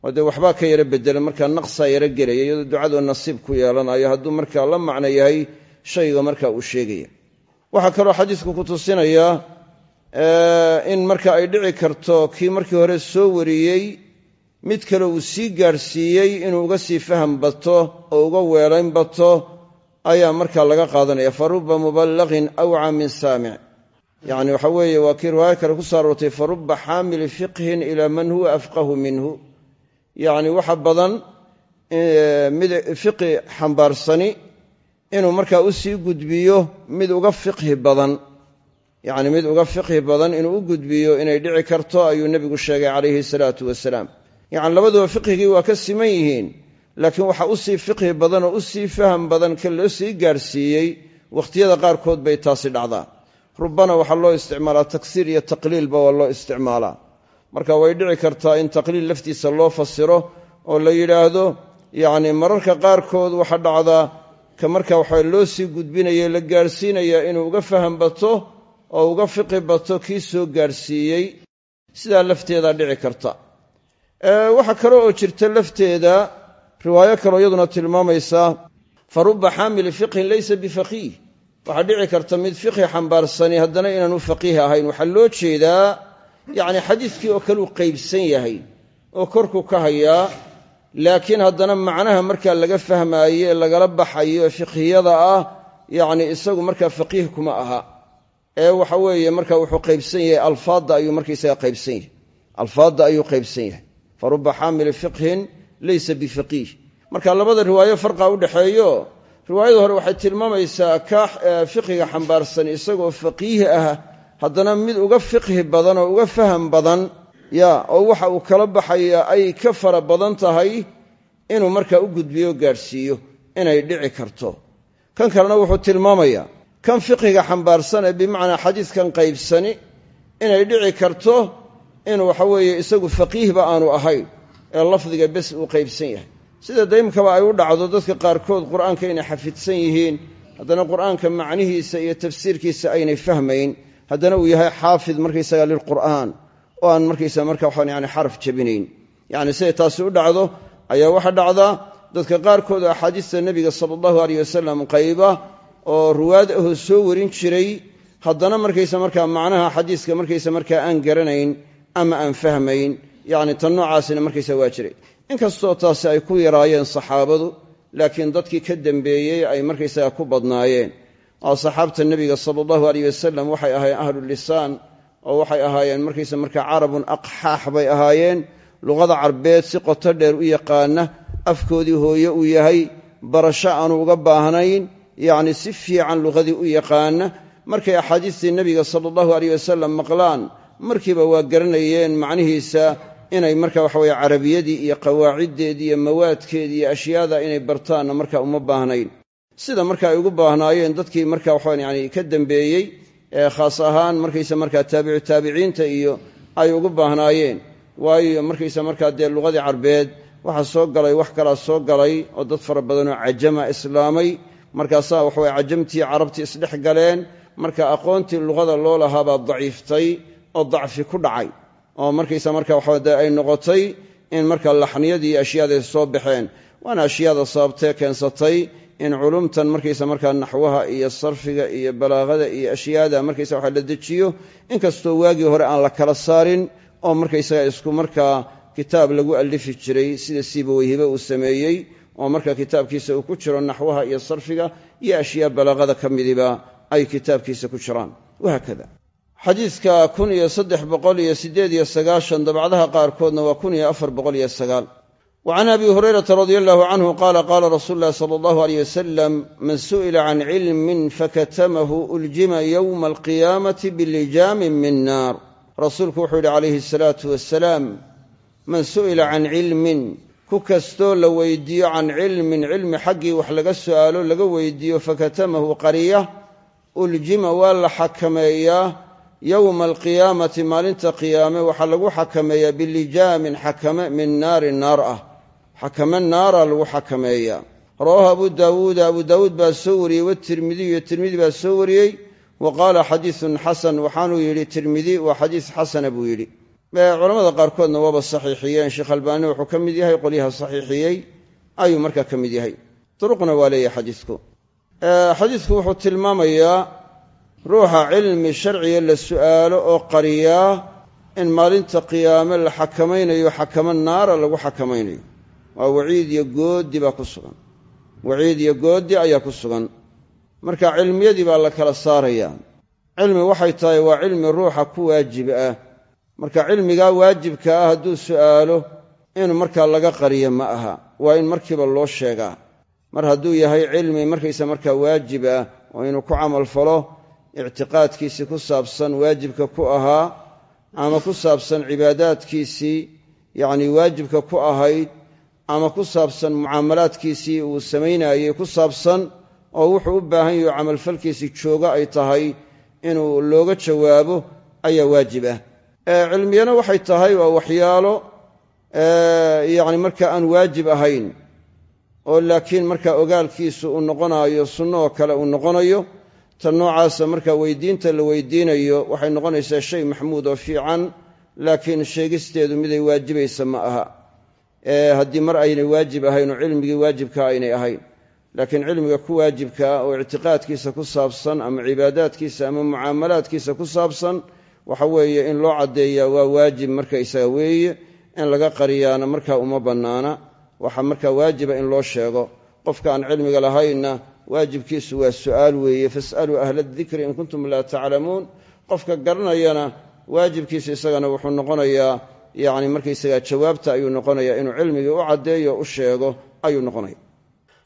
Oo waxbaa ka yaro beddelan markaa naqsaa yaro gelaya iyadoo ducadoo nasiib ku yeelanayo hadduu markaa la macno yahay shayga markaa uu sheegaya. Waxaa kaloo xadiisku ku tusinayaa in marka ay dhici karto kii markii hore soo wariyey mid kale uu sii gaadhsiiyey inuu uga sii faham bato oo uga weelayn bato ayaa markaa laga qaadanaya. Fa rubba muballaqin awca min saamic yacni waxa weeye waa kii riwaayo kale ku soo aroortay fa rubba xaamili fiqhin ilaa man huwa afqahu minhu. Yacni waxa badan mid fiqi xambaarsani inuu markaa u sii gudbiyo mid uga fiqhi badan yacni mid uga fiqhi badan inuu u gudbiyo inay dhici karto ayuu nebigu sheegay calayhi salaatu wasalaam. Yacni labaduba fiqhigii waa ka siman yihiin laakiin waxa u sii fiqhi badan oo u sii faham badan ka loo sii gaadhsiiyey wakhtiyada qaarkood bay taasi dhacdaa. Rubbana waxaa loo isticmaalaa taksiir iyo taqliilba waa loo isticmaalaa. Marka way dhici kartaa in taqliil laftiisa loo fasiro oo la yidhaahdo yacni mararka qaarkood waxaa dhacdaa ka marka waxa loo sii gudbinaya la gaadhsiinaya inuu uga faham bato oo uga fiqi bato kii soo gaadhsiiyey sidaa lafteedaa dhici karta. Waxaa kale oo jirta lafteeda riwaayo kaloo iyaduna tilmaamaysa fa rubba xaamili fiqhin laysa bifaqiih. Waxaa dhici karta mid fiqhi xambaarsani haddana inaanu faqiih ahayn. Waxaa loo jeedaa yacni xadiiskii oo kale uu qaybsan yahay oo korku ka hayaa laakiin haddana macnaha markaa laga fahmaayo ee lagala baxayo ee fiqhiyada ah yacni isagu markaa faqiih kuma aha ee waxa weeye marka wuxuu qaybsan yahay alfaadda ayuu markaysaga qaybsan yahay. Alfaadda ayuu qaybsan yahay. Fa ruba xaamili fiqhin laysa bifaqiih marka labada riwaayo farqa u dhexeeyo riwaayada hore waxay tilmaamaysaa ka fiqhiga xambaarsan isagoo faqiih ah haddana mid uga fiqhi badan oo uga faham badan ya oo waxa uu kala baxaya ay ka fara badan tahay inuu markaa u gudbiyo gaadhsiiyo inay dhici karto. Kan kalena wuxuu tilmaamayaa kan fiqhiga xambaarsan ee bimacnaa xadiiskan qaybsani inay dhici karto in waxa weeye isagu faqiihba aanu ahayn ee lafdiga bes uu qaybsan yahay. Sida daymkaba ay u dhacdo dadka qaarkood qur'aanka inay xafidsan yihiin haddana qur'aanka macnihiisa iyo tafsiirkiisa aynay fahmayn. Haddana uu yahay xaafid markaysaga lilqur'aan oo aan markaysa marka waxaan yani xaraf jabinayn yacni siday taasi u dhacdo ayaa waxaa dhacdaa dadka qaarkood oo axaadiista nebiga sala allahu aleyh wasalam qayba oo ruwaad ahoo soo warin jiray haddana markaysa markaa macnaha xadiiska markaysa markaa aan garanayn ama aan fahmayn yacni tan noocaasina markaysa waa jiray. Inkastoo taasi ay ku yaraayeen saxaabadu laakiin dadkii ka dembeeyey ay markaysaga ku badnaayeen. Oo saxaabta nebiga sala allahu aleyh wasalam waxay ahaayeen ahlu lisaan oo waxay ahaayeen markaysa markaa carabun aqxaax bay ahaayeen. Luqada carbeed si qoto dheer u yaqaana afkoodii hooye uu yahay barasho aanu uga baahnayn yacni si fiican luqadii u yaqaana markay axaadiistii nebiga sala allahu aleyh wasalam maqlaan markiiba waa garanayeen macnihiisa inay marka waxaweye carabiyadii iyo qawaaciddeedii iyo mawaadkeedii iyo ashyaada inay bartaanna marka uma baahnayn. Sida marka ay ugu baahnaayeen dadkii marka waxaan yani ka dambeeyey ee khaas ahaan markaysa markaa taabicu taabiciinta iyo ay ugu baahnaayeen. Waayo markaysa markaa dee luqadii carbeed waxaa soo galay wax kalaa soo galay oo dad fara badanoo cajama islaamay markaasaa waxaweye cajamtii carabtii isdhex galeen marka aqoontii luqada loo lahaabaa daciiftay oo dacfi ku dhacay. Oo markaysa marka waxaa dee ay noqotay in marka laxniyadii iyo ashyaadaas soo baxeen. Waana ashyaada sababtee keensatay in culumtan markaysa markaa naxwaha iyo sarfiga iyo balaaqada iyo ashyaada markaysa waxa la dejiyo. Inkastoo waagii hore aan la kala saarin oo markaysaga isku markaa kitaab lagu alifi jiray sida siibaweyhibe uu sameeyey oo marka kitaabkiisa uu ku jiro naxwaha iyo sarfiga iyo ashyaa balaaqada ka midiba ay kitaabkiisa ku jiraan. Wahaakada xadiidka kun iyo saddex boqol iyo siddeed iyo sagaashan dabcdaha qaarkoodna waa kun iyo afar boqol iyo sagaal. Wa abi hurayrata radia allahu canhu qaala qaala rasuulu llahi sala allahu aleyh wasalam man su'ila can cilmin fakatamahu uljima yowma alqiyaamati bilijaamin min naar. Rasuulku wuxuu yidhi calayhi asalaatu wasalaam man su'ila can cilmin ku kastoo la weydiiyo can cilmin cilmi xaggii wax laga su'aalo laga weydiiyo fakatamahu qariya uljima waa la xakameeyaa yowma alqiyaamati maalinta qiyaame waxaa lagu xakameeyaa bilijaamin xakame min naari naar ah. Xakame naara lagu xakameeyaa rawaahu abu daawuuda abu daawuud baa soo wariyey watirmidiyu tirmidi baa soo wariyey wa qaala xadiisun xasan waxaanuu yidhi tirmidi waa xadiis xasana buu yidhi culamada qaarkoodna waaba saxiixiyeen. Sheekh albaani wuxuu ka mid yahay qolyaha saxiixiyey ayuu markaa ka mid yahay. Duruqna waa leeyahay xadiisku xadiisku wuxuu tilmaamayaa ruuxa cilmi sharciga la su'aalo oo qariyaa in maalinta qiyaame la xakamaynayo xakamo naara lagu xakamaynayo. Waa waciid iyo goodi baa ku sugan. Waciid iyo goodi ayaa ku sugan. Marka cilmiyadii baa la kala saarayaa cilmi waxay tahay waa cilmi ruuxa ku waajib ah marka cilmigaa waajibka ah hadduu su'aalo in markaa laga qariyo ma aha. Waa in markiiba loo sheegaa. Mar hadduu yahay cilmi markaysa markaa waajib ah oo inuu ku camal falo ictiqaadkiisii ku saabsan waajibka ku ahaa ama ku saabsan cibaadaadkiisii yacnii waajibka ku ahayd ama ku saabsan mucaamalaadkiisii uu samaynayey ku saabsan oo wuxuu u baahan yaho camalfalkiisii jooga ay tahay inuu looga jawaabo ayaa waajib ah cilmiyana waxay tahay waa waxyaalo yacni marka aan waajib ahayn oo laakiin marka ogaalkiisu uu noqonaayo sunno oo kale uu noqonayo tan noocaasa marka weydiinta la weydiinayo waxay noqonaysaa shay maxmuud oo fiican laakiin sheegisteedu miday waajibaysa ma aha. Haddii mar aynay waajib ahayn oo cilmigii waajibka aynay ahayn laakiin cilmiga ku waajibkaa oo ictiqaadkiisa ku saabsan ama cibaadaadkiisa ama mucaamalaadkiisa ku saabsan waxa weeye in loo caddeeyaa waa waajib markaysaga weeye in laga qariyaana markaa uma bannaana. Waxaa markaa waajiba in loo sheego. Qofka aan cilmiga lahaynna waajibkiisu waa su'aal weeye. Fas'aluu ahla adikri in kuntum laa taclamuun. Qofka garanayana waajibkiisa isagana wuxuu noqonayaa yacni markaysagaa jawaabta ayuu noqonayaa. Inuu cilmigii u caddeeyo u sheego ayuu noqonaya.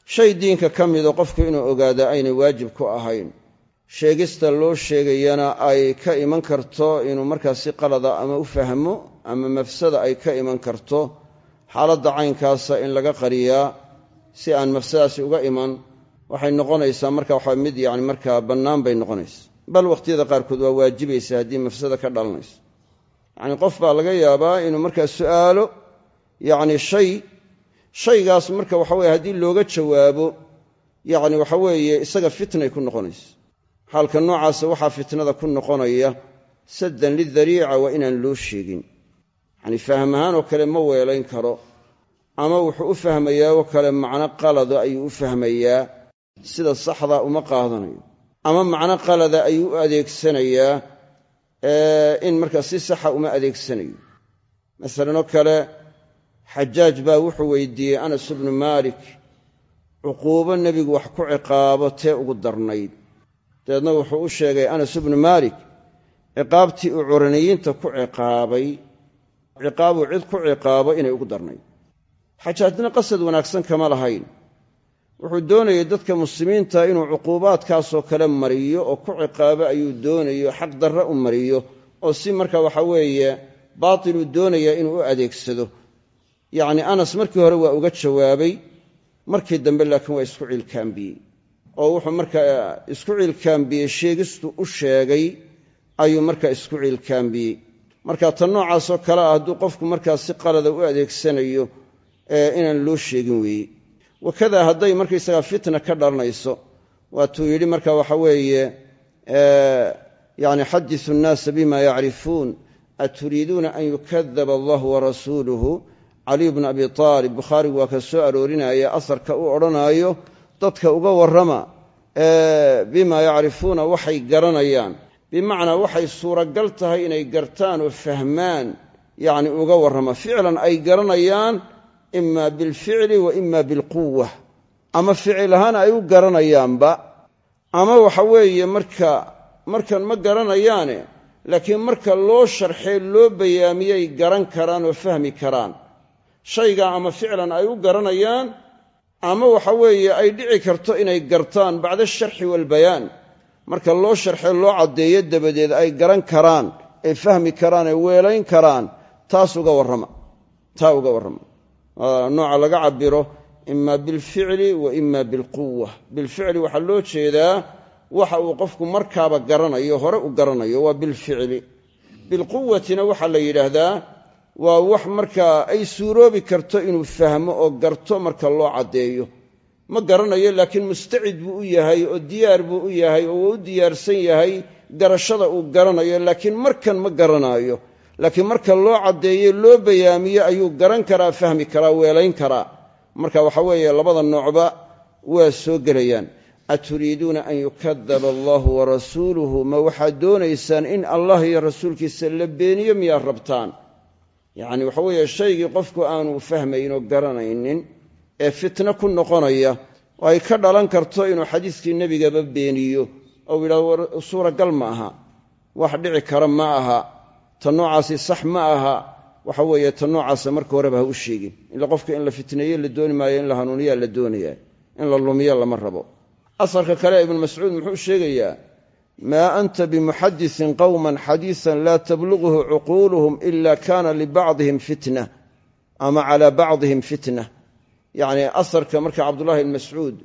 Shay diinka ka mido qofku inuu ogaado aynay waajib ku ahayn sheegista loo sheegayana ay ka iman karto inuu markaas si qalada ama u fahmo ama mafsada ay ka iman karto xaaladda caynkaasa in laga qariyaa si aan mafsadaasi uga iman waxay noqonaysaa marka waxaa mid yani markaa bannaan bay noqonaysaa. Bal wakhtiyada qaarkood waa waajibaysa haddii mafsada ka dhalanayso yacni qof baa laga yaabaa inuu markaa su'aalo yacni shay shaygaas marka waxa weye haddii looga jawaabo yacni waxa weeye isaga fitnay ku noqonaysa xaalka noocaasa waxaa fitnada ku noqonaya saddan lidariica waa inaan loo sheegin. Yacni fahm ahaan oo kale ma weelayn karo ama wuxuu u fahmayaa oo kale macno qalada ayuu u fahmayaa sida saxda uma qaadanayo. Ama macno qalada ayuu u adeegsanayaa in markaa si saxa uma adeegsanayo. Masalanoo kale xajaaj baa wuxuu weydiiyey anas ibnu maalik cuquubo nebigu wax ku ciqaabo tee ugu darnayd dabeedna wuxuu u sheegay anas ibnu maalik ciqaabtii uu curaniyiinta ku ciqaabay ciqaabuu cid ku ciqaabo inay ugu darnayd xajaajna qasad wanaagsan kama lahayn. Wuxuu doonayay dadka muslimiinta inuu cuquubaadkaasoo kale mariyo oo ku ciqaabo ayuu doonayo xaq darre u mariyo oo si marka waxa weeye baatiluu doonaya inuu u adeegsado. Yacni anas markii hore waa uga jawaabay markii dambe laakiin waa isku ciilkaambiyey oo wuxuu markaa isku ciilkaambiyey sheegistu u sheegay ayuu markaa isku ciilkaambiyey marka tan noocaasoo kale ah hadduu qofku markaa si qalada u adeegsanayo inaan loo sheegin weeye. Wakadaa hadday markaysagaa fitna ka dhalanayso waatuu yidhi marka waxa weeye yani xadisu nnaasa bima yacrifuun aturiiduuna an yukadaba allahu warasuuluhu caliy bnu abi aalib bukhaarigu waa ka soo aroorinaya asarka u odhanaayo dadka uga warrama bima yacrifuuna waxay garanayaan. Bimacnaa waxay suuragal tahay inay gartaan oo fahmaan yacni uga warrama. Ficlan ay garanayaan ima bilficli wa ima bilquwa ama ficil ahaan ay u garanayaanba. Ama waxa weeye marka markan ma garanayaane laakiin marka loo sharxee loo bayaamiyey garan karaan oo fahmi karaan. Shaygaa ama ficlan ay u garanayaan ama waxa weeye ay dhici karto inay gartaan bacda asharxi waalbayaan marka loo sharxee loo caddeeyo dabadeed ay garan karaan ay fahmi karaan ay weelayn karaan taas uga warrama. Taa uga warrama. Nooca laga cabiro ima bilficli wa ima bilquwa bilficli waxaa loo jeedaa waxa uu qofku markaaba garanayo hore u garanayo waa bilficli. Bilquwatina waxaa la yidhaahdaa waa wax markaa ay suuroobi karto inuu fahmo oo garto marka loo caddeeyo. Ma garanayo laakiin mustacid buu u yahay oo diyaar buu u yahay oo waa u diyaarsan yahay garashada uu garanayo laakiin markan ma garanaayo. Laakiin marka loo caddeeyo loo bayaamiyo ayuu garan karaa fahmi karaa weelayn karaa. Marka waxa weeye labada noocba waa soo gelayaan. Aturiiduuna an yukadaba allahu warasuuluhu ma waxaad doonaysaan in allah iyo rasuulkiisa la beeniyo miyaad rabtaan yacni waxa weeye shaygii qofku aanu fahmayn oo garanaynin ee fitno ku noqonaya oo ay ka dhalan karto inuu xadiiskii nebigaba beeniyo ou yidhahdo suuragal ma aha wax dhici kara ma aha ta noocaasi sax ma aha. Waxa weeye ta noocaasa marka horeba ha u sheegin. Ila qofka in la fitneeye la dooni maayo in la hanuuniyaa la doonayaa in la lumiyo lama rabo. Asarka kale ibnu mascuud muxuu sheegayaa maa anta bimuxadisin qowman xadiisan laa tablughu cuquuluhum ila kana libacdihim fitna ama cala bacdihim fitna yacni asarka marka cabdullahi ibn mascuud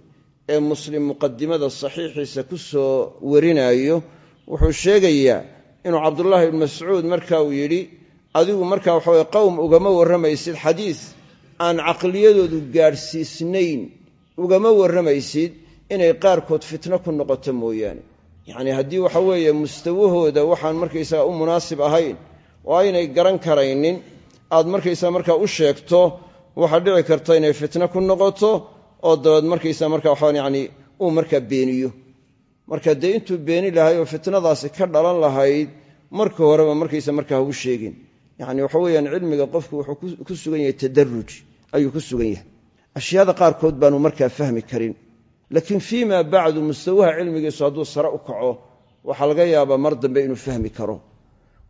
ee muslim muqadimada saxiixiisa ku soo warinaayo wuxuu sheegayaa inuu cabdullaahi ibnu mascuud marka uu yidhi adigu marka waxaweye qowm ugama warramaysid xadiis aan caqliyadoodu gaadhsiisnayn ugama warramaysid inay qaarkood fitno ku noqoto mooyaane yacni haddii waxa weeye mustawahooda waxaan markaysaga u munaasib ahayn oo aynay garan karaynin aad markaysaa markaa u sheegto waxaa dhici karta inay fitno ku noqoto oo dabeed markaysaa marka waxaan yacni uu markaa beeniyo. Marka dee intuu beeni lahay oo fitnadaasi ka dhalan lahayd marka horeba markaysa markaa hau sheegin. Yacni waxa weeyaan cilmiga qofku wuxuu ku sugan yahay tadaruj ayuu ku sugan yahay. Ashyaada qaarkood baanu markaa fahmi karin laakiin fii maa bacdu mustawaha cilmigiisu hadduu sare u kaco waxaa laga yaabaa mar dambe inuu fahmi karo.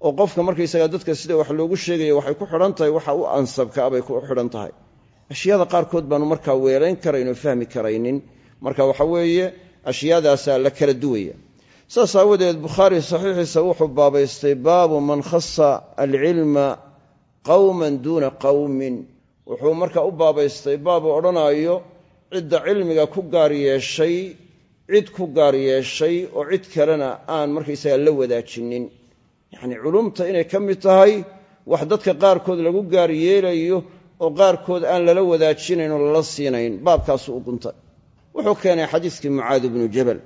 oo qofka markaysaga dadka sida wax loogu sheegaya waxay ku xidhan tahay waxa u ansabka abay ku xidhan tahay. Ashyaada qaarkood baanu markaa weelayn karayn oo fahmi karaynin. Marka waxa weeye ashyaadaasaa la kala duwaya. Saas aawadeed bukhaari saxiixiisa wuxuu baabaystay baabu man khasa alcilma qowman duuna qowmin wuxuu marka u baabaystay baabu odhanaayo cidda cilmiga ku gaar yeeshay cid ku gaar yeeshay oo cid kalena aan markaysaga la wadaajinin. Yacnii culumta inay ka mid tahay wax dadka qaarkood lagu gaar yeelayo oo qaarkood aan lala wadaajinayn oo lala siinayn baabkaasu u guntay wuxuu keenay xadiiskii mucaad ibnu jabal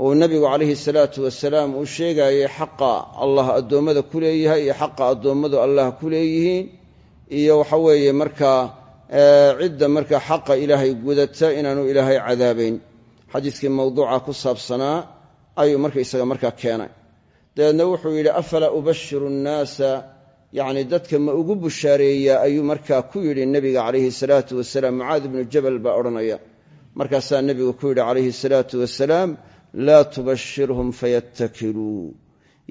oo nebigu calayhi salaatu wasalaam uu sheegaayey xaqa allah addoommada ku leeyahay iyo xaqa addoommadu allah ku leeyihiin. Iyo waxa weeye markaa cidda markaa xaqa ilaahay gudata inaanu ilaahay cadaabayn. Xadiiskii mawduuca ku saabsanaa ayuu markaysaga markaa keenay. Dabeedna wuxuu yidhi afalaa ubashiru nnaasa? Yacni dadka ma ugu bushaareeyaa ayuu markaa ku yidhi nebiga calayhi salaatu wasalaam. Mucaad ibnu jabal baa odhanaya. Markaasaa nebigu ku yidhi calayhi salaatu wasalaam laa tubashirhum fayattakiluu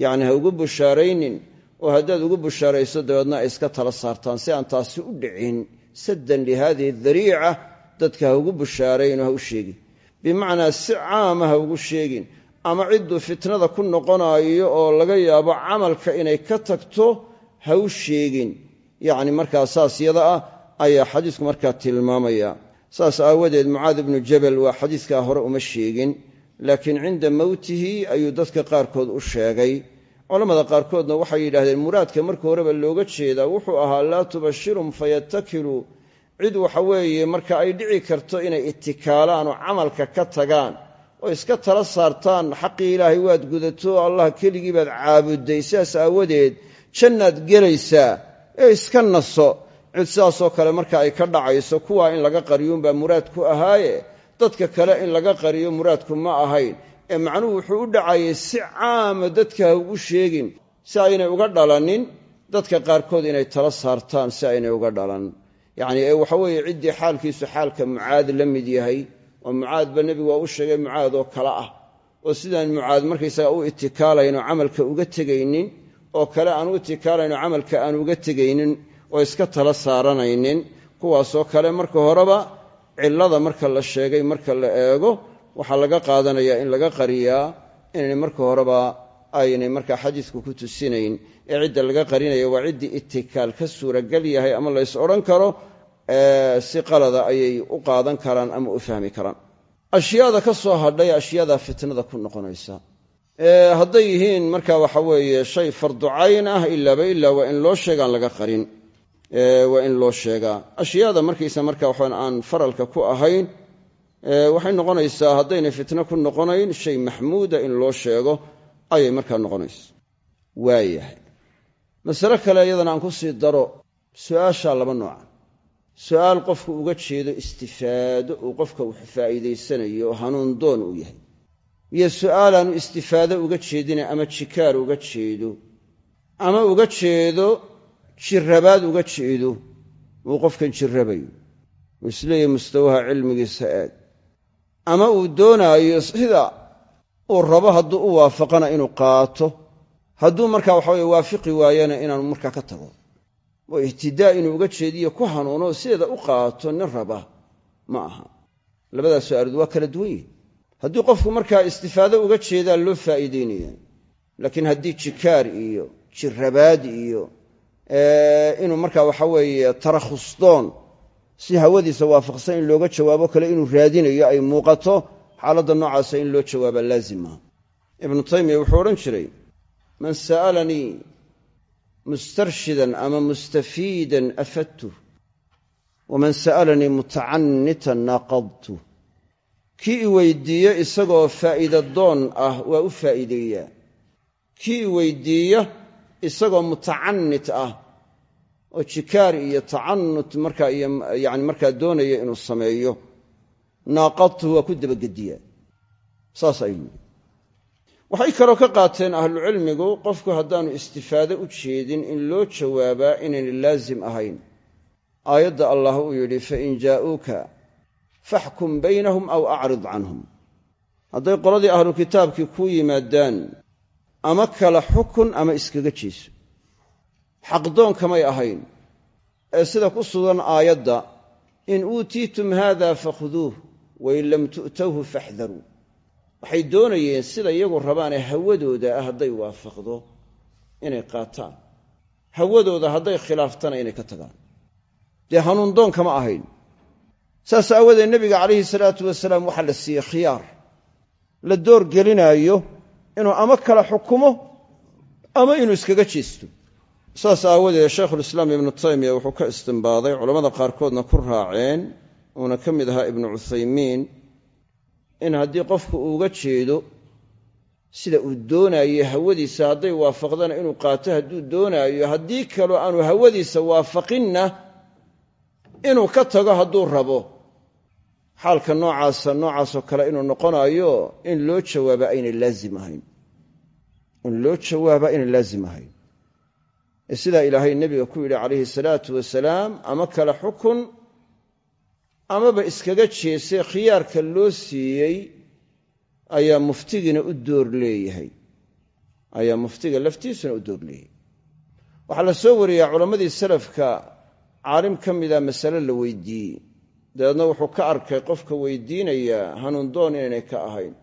yacni ha ugu bushaaraynin. Oo haddaad ugu bushaarayso dabeedna ay iska tala saartaan si aan taasi u dhicin saddan lihaadihi dariica dadka ha ugu bushaarayn oo ha u sheegin. Bimacnaa si caama ha ugu sheegin. Ama cidduu fitnada ku noqonaayo oo laga yaabo camalka inay ka tagto ha u sheegin. Yacni markaa saas yada ah ayaa xadiisku markaa tilmaamaya. Saas aawadeed mucaad ibnu jabal waa xadiiskaa hore uma sheegin laakiin cinda mowtihi ayuu dadka qaarkood u sheegay culammada qaarkoodna waxay yidhahdeen muraadka marka horeba looga jeedaa wuxuu ahaa laa tubashirhum fayatakiluu cid waxa weeye marka ay dhici karto inay itikaalaan oo camalka ka tagaan oo iska tala saartaan xaqii ilaahay waad gudato allah keligii baad caabudday sidaas aawadeed jannaad gelaysaa ee iska naso. Cid sidaasoo kale marka ay ka dhacayso kuwaa in laga qariyuunbaa muraad ku ahaaye. Dadka kale in laga qariyo muraadku ma ahayn ee macnuhu wuxuu u dhacayay si caama dadka ha ugu sheegin si aynay uga dhalanin dadka qaarkood inay tala saartaan si aynay uga dhalan yacni ee waxa weeye ciddii xaalkiisu xaalka mucaad la mid yahay oo mucaadba nebigu waa u sheegay mucaad oo kale ah. Oo sidaan mucaad markaysaga u itikaalayn oo camalka uga tegaynin oo kale aan u itikaalayn oo camalka aan uga tegaynin oo iska tala saaranaynin kuwaasoo kale marka horeba cillada marka la sheegay marka la eego waxaa laga qaadanayaa in laga qariyaa inaynay marka horeba aynay markaa xadiisku ku tusinayn. Ee cidda laga qarinaya waa ciddii itikaal ka suuragal yahay ama lays odhan karo si qalada ayay u qaadan karaan ama u fahmi karaan. Ashyaada ka soo hadhay ashyaada fitnada ku noqonaysa. Hadday yihiin marka waxa weeye shay farducayn ah ilaaba ilaa waa in loo sheegaan laga qarin. Waa in loo sheegaa. Ashyaada markaysa marka waxaan aan faralka ku ahayn waxay noqonaysaa haddaynay fitno ku noqonayn shay maxmuuda in loo sheego ayay markaa noqonaysa waayahay. Masale kale iyadana aan ku sii daro su'aashaa laba nooca su'aal qofku uga jeedo istifaado uu qofka wax faa'iidaysanayo oo hanuun doon uu yahay. Iyo su'aalaanu istifaado uga jeedina ama jikaar uga jeedo. Ama uga jeedo jirrabaad uga jeedo. Uu qofkan jirrabayo uu isleeyahy mustawaha cilmigiisa eeg ama uu doonaayo sida uu rabo hadduu u waafaqana inuu qaato. Hadduu markaa waxa weye waafiqi waayana inaanu markaa ka tago. Oo ihtidaa inuu uga jeediyo ku hanuuno sideeda u qaato nin raba ma aha. Labadaas su'aalood waa kala duwan yihiin haddii qofku markaa istifaado uga jeedaa loo faa'iidaynaya laakiin haddii jikaar iyo jirrabaad iyo inuu markaa waxa weeye tarakhusdoon si hawadiisa waafaqsan in looga jawaabo kale inuu raadinayo ay muuqato xaaladda noocaasa in loo jawaabaa laazima. Ibnu taymiya wuxuu odhan jiray man sa'alanii mustarshidan ama mustafiidan afadtu waman sa'alanii mutacanitan naaqadtu kii i weydiiyo isagoo faa'iida doon ah waa u faa'iideeyaa. Kii i weydiiya isagoo mutacanit ah oo jikaar iyo tacanut markaa yani markaa doonaya inuu sameeyo naaqadtu waa ku dabagediyaa. Saas ayuu yidhi. Waxay kaloo ka qaateen ahlucilmigu qofku haddaanu istifaado u jeedin in loo jawaabaa inayna laazim ahayn. Aayadda allah uu yidhi fain jaa'uuka faxkum baynahum aw acrid canhum. Hadday qoladii ahlu kitaabkii kuu yimaadaan ama kala xukun ama iskaga jeeso xaqdoon kamay ahayn ee sida ku sugan aayadda in uutiitum haada fakhuduuh wain lam tu'towhu faxdaruu. Waxay doonayeen sida iyagu rabaanee hawadooda ah hadday waafaqdo inay qaataan. Hawadooda hadday khilaaftana inay ka tagaan. Dee hanuundoon kama ahayn. Saas aawadeed nebiga calayhi salaatu wasalaam waxaa la siiyey khiyaar. La door gelinaayo inuu ama kala xukumo ama inuu iskaga jeesto saas aawadeed shaykhulislaam ibnu taymiya wuxuu ka istimbaaday culammada qaarkoodna ku raaceen uuna ka mid ahaa ibnu cuthaymiin in haddii qofku uuga jeedo sida uu doonaayo hawadiisa hadday waafaqdana inuu qaato hadduu doonaayo haddii kaloo aanu hawadiisa waafaqinna inuu ka tago hadduu rabo. Xaalka noocaasa noocaasoo kale inuu noqonayo in loo jawaaba aynay laazim ahayn. In loo jawaaba aynay laazim ahayn ee sidaa ilaahay nebiga ku yidhi calayhi salaatu wasalaam ama kale xukun amaba iskaga jeesay khiyaarka loo siiyey ayaa muftigina u door leeyahay. Ayaa muftiga laftiisuna u door leeyahay. Waxaa la soo wariyaa culammadii salafka caalim ka mida masale la weydiiyey. Dabeedna wuxuu ka arkay qofka weydiinaya hanuundoon inaynay ka ahayn.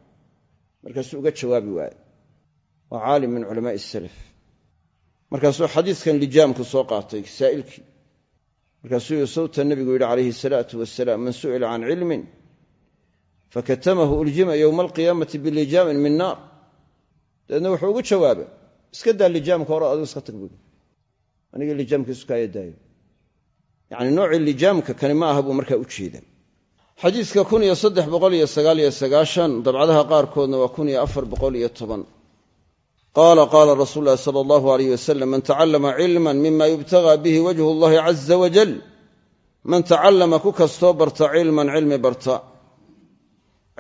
Markaasuu uga jawaabi waaye waa caalim min culamaai salaf markaasuu xadiidkan lijaamku soo qaatay saa'ilkii. Markaasuu yii sawta nebigu yidhi calayhi salaatu wasalaam man su'ila can cilmin fakatamahu uljima yowma alqiyaamati bilijaamin min naar. Dabeedna wuxuu ugu jawaabay iska daa lijaamka hore adigu iska tag buui aniga lijaamkiisu kaaya daayo. Yacni noocii lijaamka kani ma aha buu markaa u jeeda xadiidka dabcadaha qaarkoodna waa kun iyo afar boqol iyo toban qaala qaala rasuulu llahi sala allahu alayh wasalam man tacallama cilman mima yubtagaa bihi wajhu allahi caza wajal man tacallama ku kastoo barta cilman cilmi barta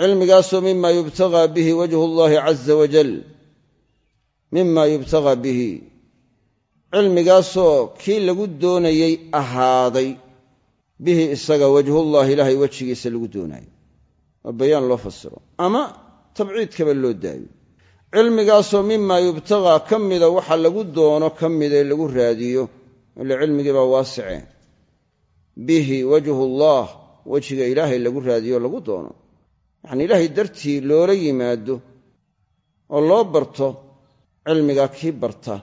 cilmigaasoo mima yubtagaa bihi wajhu allahi caza wajal mima yubtagaa bihi cilmigaasoo kii lagu doonayey ahaaday bihi isaga wajhullahi ilaahay wejigiisa lagu doonaayo oo bayaan loo fasiro ama tabciidkaba loo daayo cilmigaasoo mimaa yubtagaa ka mida waxa lagu doono ka mida ee lagu raadiyo. Ile cilmigii baa waasiceen bihi wajhullaah wejiga ilaahay lagu raadiyo lagu doono. Yacnii ilaahay dartii loola yimaado oo loo barto cilmigaa kii barta.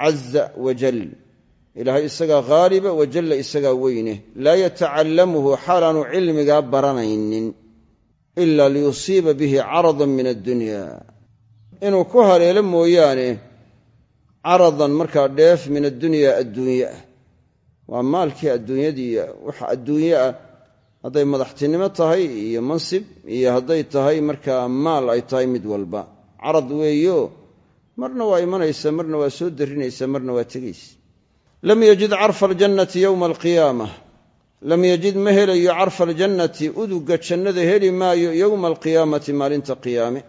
Caza wajal ilaahay isagaa haaliba wajalla isagaa weyne. Laa yatacallamuhu xaalaanu cilmigaa baranaynin ila liyusiiba bihi caradan min addunya inuu ku haleelo mooyaane caradan markaa dheef min addunya adduunye. Ah waa maalkii adduunyadii waxa adduunye ah. Hadday madaxtinimo tahay iyo mansib iyo hadday tahay markaa maal ay tahay mid walba. Carad weeyo marna waa imanaysa marna waa soo darinaysa marna waa tegaysa lam yajid carfa aljannati yowma alqiyaama lam yajid ma helayo carfa aljannati uduga jannada heli maayo yowma alqiyaamati maalinta qiyaame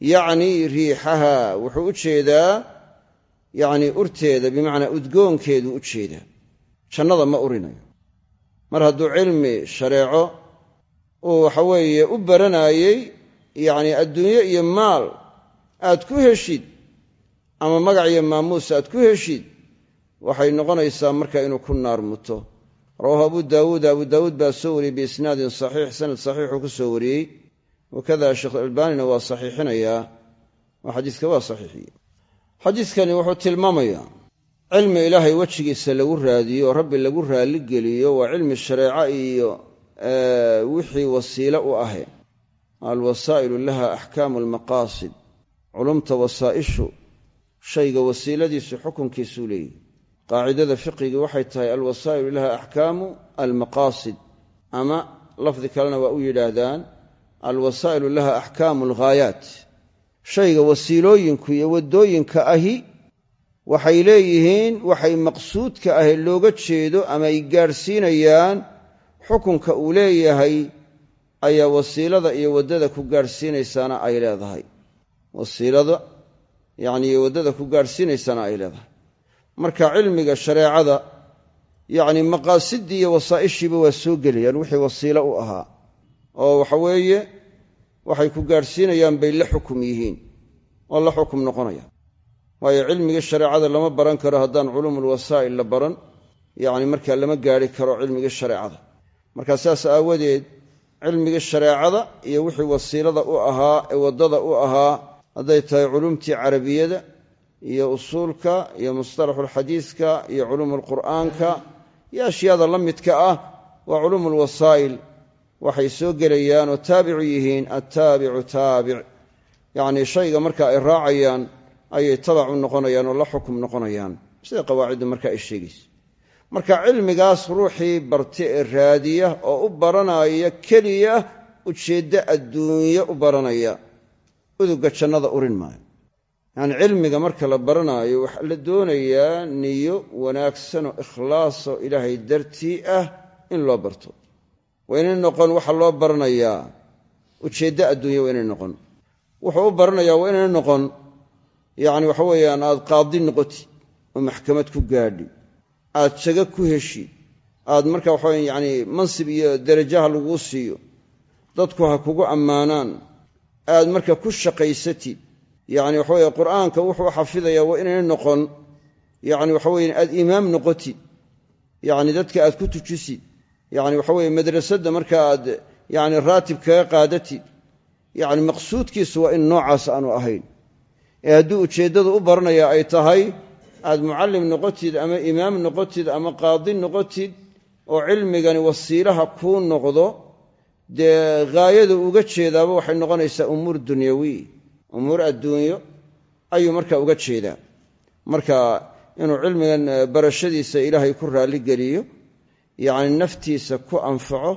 yacnii riixaha wuxuu u jeedaa yacnii urteeda bimacnaa udgoonkeedu u jeedaa. Jannada ma urinayo. Mar hadduu cilmi shareeco uu waxaweeye u baranaayey yacnii adduunye iyo maal aad ku heshid ama magac iyo maamuus aad ku heshid waxay noqonaysaa marka inuu ku naar muto. Rawaahu abu daawuud abu daawuud baa soo wariyey biisnaadin saxiix sanad saxiixuu ku soo wariyey wakada sheekh albaanina waa saxiixinayaa oo xadiiska waa saxiixiye xadiiskani wuxuu tilmaamayaa cilmi ilaahay wejigiisa lagu raadiyo oo rabbi lagu raalligeliyo waa cilmi shareeco iyo wixii wasiile u ahe alwasaa'ilu laha axkaamu almaqaasid culumta wasaa'ishu shayga wasiiladiisu xukunkiisuu leeyihi qaacidada fiqigii waxay tahay alwasaa'ilu laha axkaamu almaqaasid ama lafdi kalena waa u yidhaahdaan alwasaa'ilu laha axkaamu alghaayaat shayga wasiilooyinku iyo waddooyinka ahi waxay leeyihiin waxay maqsuudka ahe looga jeedo ama ay gaadhsiinayaan xukunka uu leeyahay ayaa wasiilada iyo waddada ku gaadhsiinaysaana ay leedahay. Wasiilada yacnii waddada ku gaadhsiinaysana ay leedahay. Marka cilmiga shareecada yacni maqaasidii iyo wasaa'ishiiba waa soo gelayaan wixii wasiilo u ahaa oo waxa weeye waxay ku gaadhsiinayaan bay la xukum yihiin oo la xukum noqonayaan. Waayo cilmigii shareecada lama baran karo haddaan culuumulwasaa'il la baran yacni markaa lama gaari karo cilmigii shareecada. Marka saas aawadeed cilmigii shareecada iyo wixii wasiilada u ahaa ee waddada u ahaa hadday tahay culumtii carabiyada iyo usuulka iyo mustalaxulxadiiska iyo culuumulqur'aanka iyo ashyaada la midka ah waa culuumulwasaa'il waxay soo gelayaan oo taabicu yihiin attaabicu taabic. Yacnii shayga marka ay raacayaan ayay tabacu noqonayaan oo la xukum noqonayaan. Sida qawaaciddu marka ay sheegayso marka cilmigaas ruuxii barta ee raadiya oo u baranaya keliya ujeeddo adduunye u baranaya uduga jannada urin maayo. Yacni cilmiga marka la baranaayo waxaa la doonayaa niyo wanaagsanoo ikhlaasoo ilaahay dartii ah in loo barto waa inay noqon waxa loo baranayaa. Ujeeddo adduunya waa inay noqon. Wuxuu u baranayaa waa inay noqon. Yacni waxa weeyaan aad qaadi noqotid oo maxkamad ku gaadhi. Aad jago ku heshid aad marka waxaweya yacni mansib iyo derajaha laguu siiyo. Dadku ha kugu ammaanaan. Aad marka ku shaqaysatid yacni waxa weye qur'aanka wuxuu xafidayaa waa inay noqon. Yacni waxa weye aad imaam noqotid yacni dadka aad ku tujisid yacni waxa weye madrasadda marka aad yacni raatib kaga qaadatid yacni maqsuudkiisu waa in noocaas aanu ahayn. Ee haddii ujeeddadu u baranaya ay tahay aad mucallim noqotid ama imaam noqotid ama qaadi noqotid oo cilmigani wasiilaha kuu noqdo dee ghaayada uga jeedaaba waxay noqonaysaa umuur dunyawiy umuur adduunyo ayuu marka uga jeedaa. Marka inuu cilmigan barashadiisa ilaahay ku raalligeliyo yacni naftiisa ku anfaco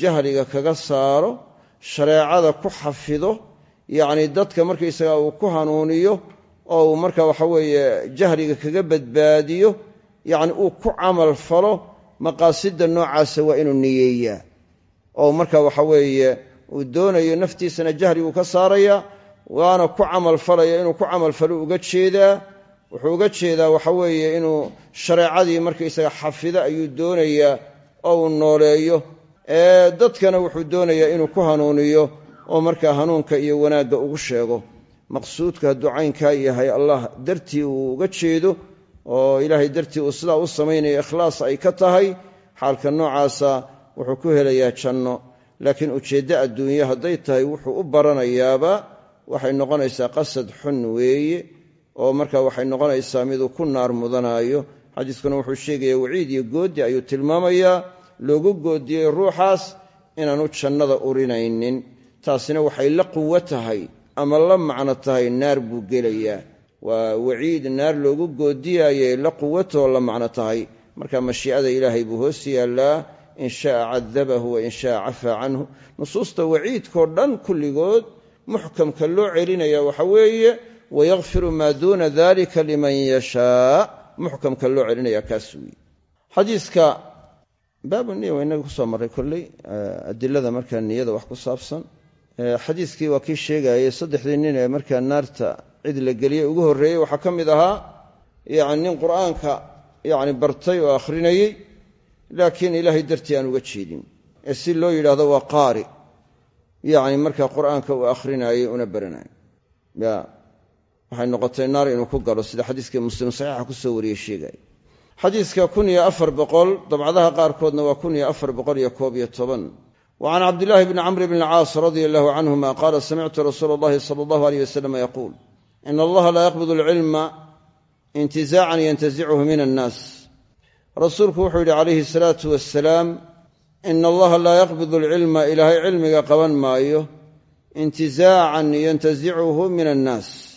jahliga kaga saaro shareecada ku xafido yacni dadka markaysaga uu ku hanuuniyo oo marka waxa weeye jahliga kaga badbaadiyo yacni uu ku camal falo maqaasidda noocaasa waa inuu niyeeyaa. Oo marka waxa weeye uu doonayo naftiisana jahliguu ka saaraya waana ku camal falaya inuu ku camal falo uga jeedaa wuxuu uga jeedaa waxa weeye inuu shareecadii markaysaga xafido ayuu doonayaa oo uu nooleeyo. Ee dadkana wuxuu doonayaa inuu ku hanuuniyo oo markaa hanuunka iyo wanaagga ugu sheego. Maqsuudka hadduu caynkaa yahay allah dartii uu uga jeedo oo ilaahay dartii uu sidaa u samaynayo ikhlaas ay ka tahay xaalka noocaasa wuxuu ku helayaa janno. Laakiin ujeeddo adduunye hadday tahay wuxuu u baranayaaba waxay noqonaysaa qasad xun weeye oo marka waxay noqonaysaa miduu ku naar mudanaayo. Xadiiskuna wuxuu sheegayaa waciid iyo goodi ayuu tilmaamayaa loogu goodiyey ruuxaas inaanu jannada urinaynin. Taasina waxay la quwo tahay ama la macno tahay naar buu gelayaa. Waa waciid naar loogu goodiyaayay la quwatoo la macno tahay. Marka mashiicada ilaahay buu hoos yaallaa in shaaa cadabahu wa in shaaa cafaa canhu. Nusuusta waciidkao dhan kulligood muxkamka loo celinaya waxa weeye wayakfiru maa duuna dalika liman yashaa muxkamka loo celinaya kaas weeye xadiiska baabu niya waa inaga ku soo marray kolley adilada markaa niyada wax ku saabsan xadiiskii waa kii sheegayay saddexdii nin ee markaa naarta cid la geliyey ugu horreeyey waxaa ka mid ahaa yani nin qur'aanka yani bartay oo akhrinayey laakiin ilaahay dartii aan uga jeedin ee si loo yidhaahdo waa qaari yani markaa qur'aanka uu akhrinayey una baranayay ya waxay noqotay naar inuu ku galo sida xadiiskii muslim saxiixa ku soo wariyey sheegaya xadiiska kun iyo afar boqol dabcadaha qaarkoodna waa kun iyo afar boqol iyo koob iyo toban. Wa can cabdillaahi bni camr bni alcaas radia allahu canhuma qaala samictu rasuula allahi sala allahu aleyh wasalam yaquul ina allaha laa yaqbid alcilma intizaacan yantazichu min annaas rasuulku wuxuu yidhi calayhi asalaatu wasalaam ina allaha laa yaqbid alcilma ilaahay cilmiga qaban maayo intizaacan yantazicuhu min annaas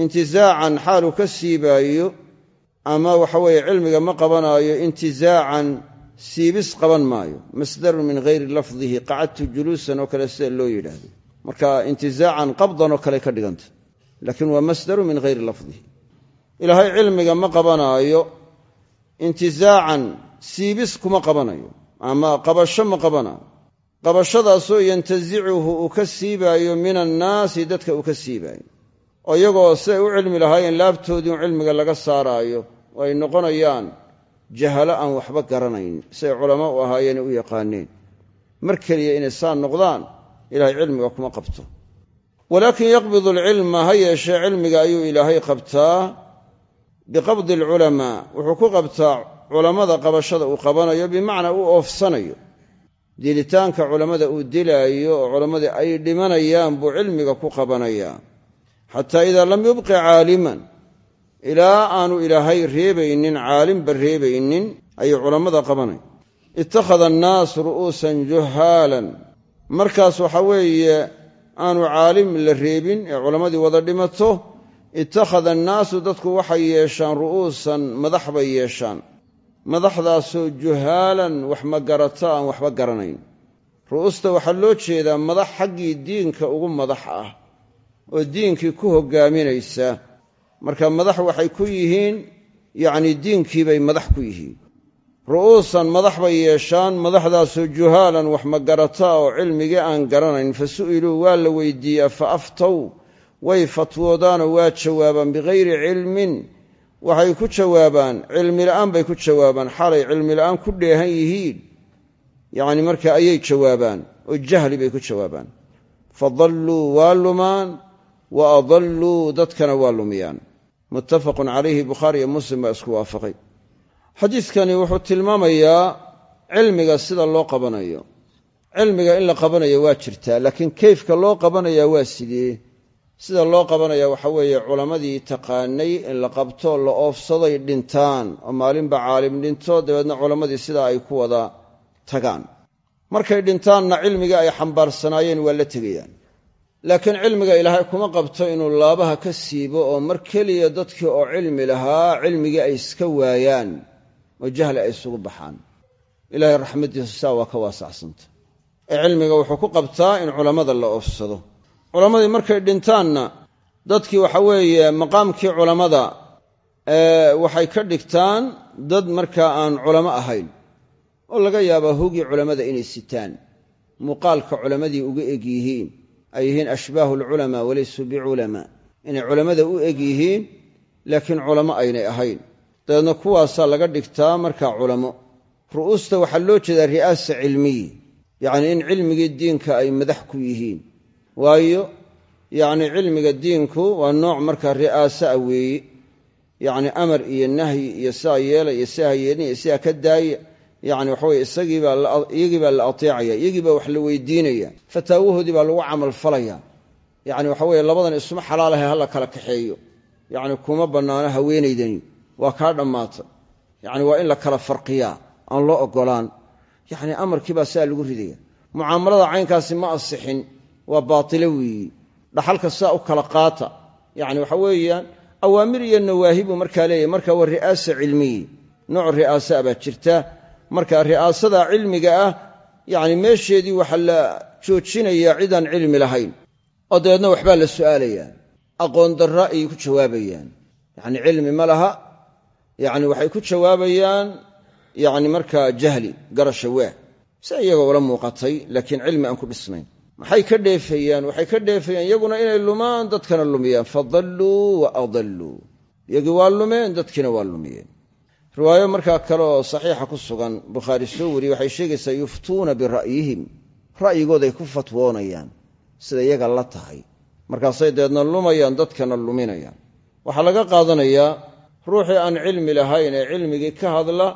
intizaacan xaaluu ka siibaayo ama waxa weeye cilmiga ma qabanaayo intizaacan siibis qaban maayo. Masdarun min hayri lafdihi qacadtu juluusan oo kale sida loo yidhaahdo. Marka intizaacan qabdan oo kale ka dhiganta. Laakiin waa masdaru min hayri lafdihi. Ilaahay cilmiga ma qabanaayo intizaacan siibis kuma qabanayo. Ama qabasho ma qabanayo qabashadaasoo yantasicuhu uu ka siibaayo min annaasi dadka uu ka siibaayo oo iyagoo siday u cilmi lahaayeen laabtoodii un cilmiga laga saaraayo oo ay noqonayaan jahalo aan waxba garanayn siday culamo u ahaayeen u yaqaaneen. Mar keliya inay saa noqdaan ilahay cilmiga kuma qabto. Walaakin yaqbidu alcilma ha yeeshee cilmiga ayuu ilaahay qabtaa. Biqabdi alculamaa wuxuu ku qabtaa culammada qabashada uu qabanayo bimacnaa uu oofsanayo. Dilitaanka culammada uu dilaayo oo culammadii ay dhimanayaan buu cilmiga ku qabanayaa xataa idaa lam yubqi caaliman. Ilaa aanu ilaahay reebaynin caalimba reebaynin ayuu culammada qabanay ittakhada annaas ru'uusan juhaalan. Markaas waxa weeye aanu caalim la reebin ee culammadii wada dhimato ittakhada annaasu dadku waxay yeeshaan ru'uusan madax bay yeeshaan. Madaxdaasoo juhaalan wax ma garata aan waxba garanayn. Ru'uusta waxaa loo jeedaa madax xaggii diinka ugu madax ah oo diinkii ku hoggaaminaysa. Marka madax waxay ku yihiin yacnii diinkiibay madax ku yihiin. Ru'uusan madax bay yeeshaan madaxdaasoo juhaalan wax ma garata oo cilmigii aan garanayn. Fa su'iluu waa la weydiiyaa fa aftow way fatwoodaanoo waa jawaabaan bikayri cilmin. Waxay ku jawaabaan cilmi la'aan bay ku jawaabaan xalay cilmi la'aan ku dheehan yihiin. Yacni marka ayay jawaabaan oo jahli bay ku jawaabaan. Fa dalluu waa lumaan wa adalluu dadkana waa lumiyaan. Muttafaqun calayhi bukhaari iyo muslim baa isku waafaqay. Xadiidkani wuxuu tilmaamayaa cilmiga sida loo qabanayo. Cilmiga in la qabanayo waa jirtaa laakiin kayfka loo qabanayaa waa sidee? Sida loo qabanaya waxa weeye culammadii taqaanay in la qabto la oofsaday dhintaan oo maalinba caalim dhinto dabeedna culammadii sidaa ay ku wada tagaan. Markay dhintaanna cilmigii ay xambaarsanaayeen waa la tegayaan laakiin cilmiga ilaahay kuma qabto inuu laabaha ka siibo oo mar keliya dadkii oo cilmi lahaa cilmigii ay iska waayaan oo jahli ay isugu baxaan. Ilaahay raxmaddiisu saa waa ka waasacsanta ee cilmiga wuxuu ku qabtaa in culammada la oofsado. Culammadii markay dhintaanna dadkii waxa weeye maqaamkii culammada waxay ka dhigtaan dad markaa aan culamo ahayn oo laga yaabaa hogii culammada inay sitaan muuqaalka culammadii uga eg yihiin ay yihiin ashbaahu alculamaa walaysuu biculamaa. Inay culammada u eg yihiin laakiin culamo aynay ahayn. Dabeedna kuwaasaa laga dhigtaa markaa culamo ru'uusta waxaa loo jeedaa ri'aasa cilmiyi yacnii in cilmigii diinka ay madax ku yihiin. Waayo yacni cilmiga diinku waa nooc markaa ri'aasa a weeye yacni amar iyo nahyi iyo sidaa yeela iyo sidaa yeelin iyo sidaa ka daaya yacni waxaweye isagiibaaiyagii baa la ateecaya iyagii wax la weydiinaya fataawahoodii lagu camalfalaya yacni waxa weye labadan isuma xalaalahay hala kala kaxeeyo. Yacni kuma bannaano haweenaydani waa kaa dhammaata. Yacni waa in la kala farqiyaa aan loo ogolaan yacni amarkii baa lagu ridaya mucaamalada caynkaasi ma asixin waa baatilo weeyi. Dhaxalka u kala qaata. Yacni waxa weeyaan awaamir iyo nawaahi buu markaa marka waa ri'aasa cilmiyi nooc ri'aasa baa jirta marka ri'aasada cilmiga ah yacni meesheedii waxaa la joojinayaa cidaan cilmi lahayn oo dabeedna waxbaa la su'aalayaa aqoon darra ayay ku jawaabayaan. Yacni cilmi ma laha yacni waxay ku jawaabayaan yacni markaa jahli garasha waa. Si iyaga ula muuqatay laakiin cilmi aan ku dhisnayn maxay ka dheefayaan waxay ka dheefayaan iyaguna inay lumaan dadkana lumiyaan. Fadalluu wa adalluu. Iyagii waa lumeen dadkiina waa lumiyeen riwaayo markaa kale oo saxiixa ku sugan bukhaari soo wariyey waxay sheegaysaa yuftuuna bira'yihim. Ra'yigooday ku fatwoonayaan sida iyaga la tahay. Markaasay dabeedna lumayaan dadkana luminayaan. Waxaa laga qaadanayaa ruuxii aan cilmi lahayn ee cilmigii ka hadla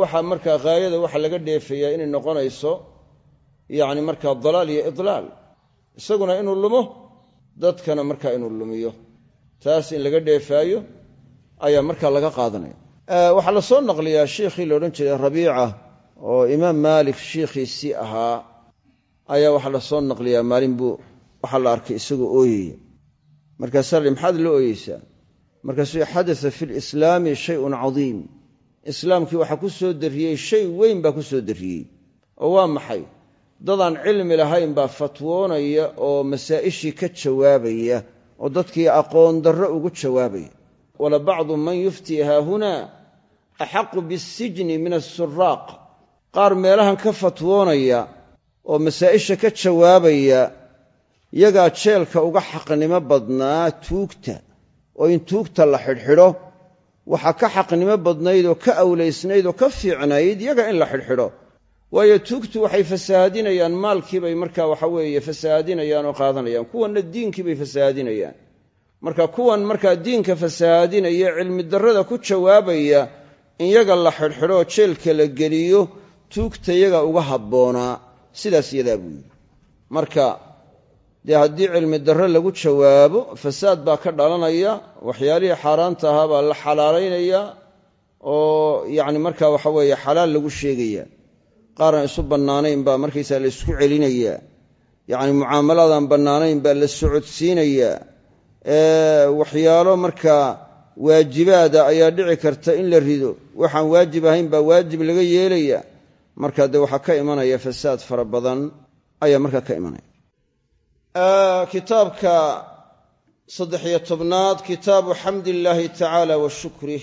waxa markaa haayada waxa laga dheefayaa inay noqonayso yacni markaa dalaal iyo idlaal. Isaguna inuu lumo dadkana markaa inuu lumiyo. Taas in laga dheefaayo ayaa markaa laga qaadanaya. Waxaa la soo naqliyaa sheikhii la odhan jiray rabiica oo imaam maalik shiikhiisii ahaa ayaa waxaa la soo naqliyaa maalin buu waxaa la arkay isagoo ooyaya markaasaa la maxaad la ooyeysaa markaasuu xadasa fi lislaami shayun cadiim. Islaamkii waxaa ku soo darriyey shay weyn baa ku soo darriyey oo waa maxay? Dadaan cilmi lahayn baa fatwoonaya oo masaa'ishii ka jawaabaya oo dadkii aqoon darro ugu jawaabaya wala bacdu man yuftii haahunaa axaqu bisijni min asuraaq qaar meelahan ka fatwoonaya oo masaa'isha ka jawaabaya yagaa jeelka uga xaqnimo badnaa tuugta. Oo in tuugta la xidhxidho waxaa ka xaqnimo badnayd oo ka awlaysnayd oo ka fiicnayd yaga in la xidhxidho. Waayo tuugtu waxay fasahaadinayaan maalkiibay marka waxa weeye fasahaadinayaan oo qaadanayaan. Kuwanna diinkiibay fasahaadinayaan marka kuwan markaa diinka fasahaadinaya cilmi darrada ku jawaabaya in la xidhxidhoo jeelka la geliyo tuugta yaga uga habboonaa sidaas yadaa buu yidhi. Marka dee haddii cilmi darro lagu jawaabo fasaad baa ka dhalanaya waxyaalihii xaaraanta ahaa baa la xalaalaynaya oo yacni marka waxa weeye xalaal lagu sheegaya. Qaaraan isu bannaanayn baa markaysaa la isku celinayaa. Yacni mucaamalaadaan bannaanayn baa la socodsiinayaa waxyaalo markaa waajibaada ayaa dhici karta in la rido. Waxaan waajib ahayn baa waajib laga yeelaya. Marka dee waxaa ka imanaya fasaad fara badan ayaa markaa ka imanaya. Kitaabka saddex-iyo tobnaad kitaabu xamdi illaahi tacaala wa shukrih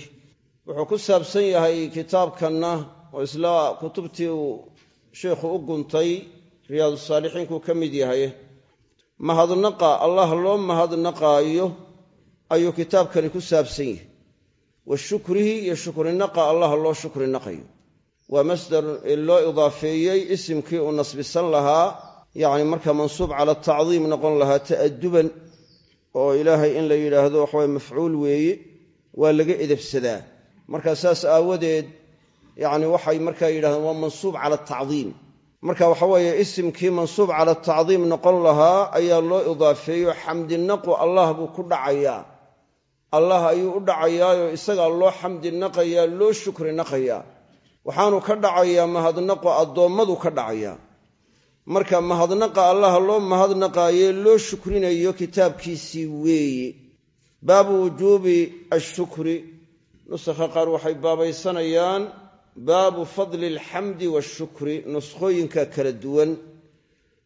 wuxuu ku saabsan yahay kitaabkanna oo isla kutubtii uu sheikhu u guntay riyaadu saalixiinkuu ka mid yahay mahadnaqa allah loo mahadnaqaayo ayuu kitaabkani ku saabsan yahay. Wa shukrihi iyo shukrinaqa allah loo shukrinaqayo. Waa masdar loo idaafeeyey isimkii uu nasbisan lahaa yacni marka mansuub cala tacdiim noqon lahaa ta'aduban oo ilaahay in la yidhaahdo waxaway mafcuul weeye waa laga edebsadaa. Marka saas aawadeed yacni waxay markaa yidhahdeen waa mansuub cala tacdiim marka waxa weeye isimkii mansuub cala tacdiim noqon lahaa ayaa loo idaafeeyo xamdinaqu allah buu ku dhacayaa. Allah ayuu u dhacayaayoo isagaa loo xamdi naqayaa loo shukri naqayaa waxaanu ka dhacayaa mahadnaqu addoommadu ka dhacayaa. Marka mahadnaqa allah loo mahadnaqaaye loo shukrinayo kitaabkiisii weeye baabu wujuubi ashukri nusakha qaar waxay baabaysanayaan baabu fadli alxamdi waashukri nuskhooyinka kala duwan.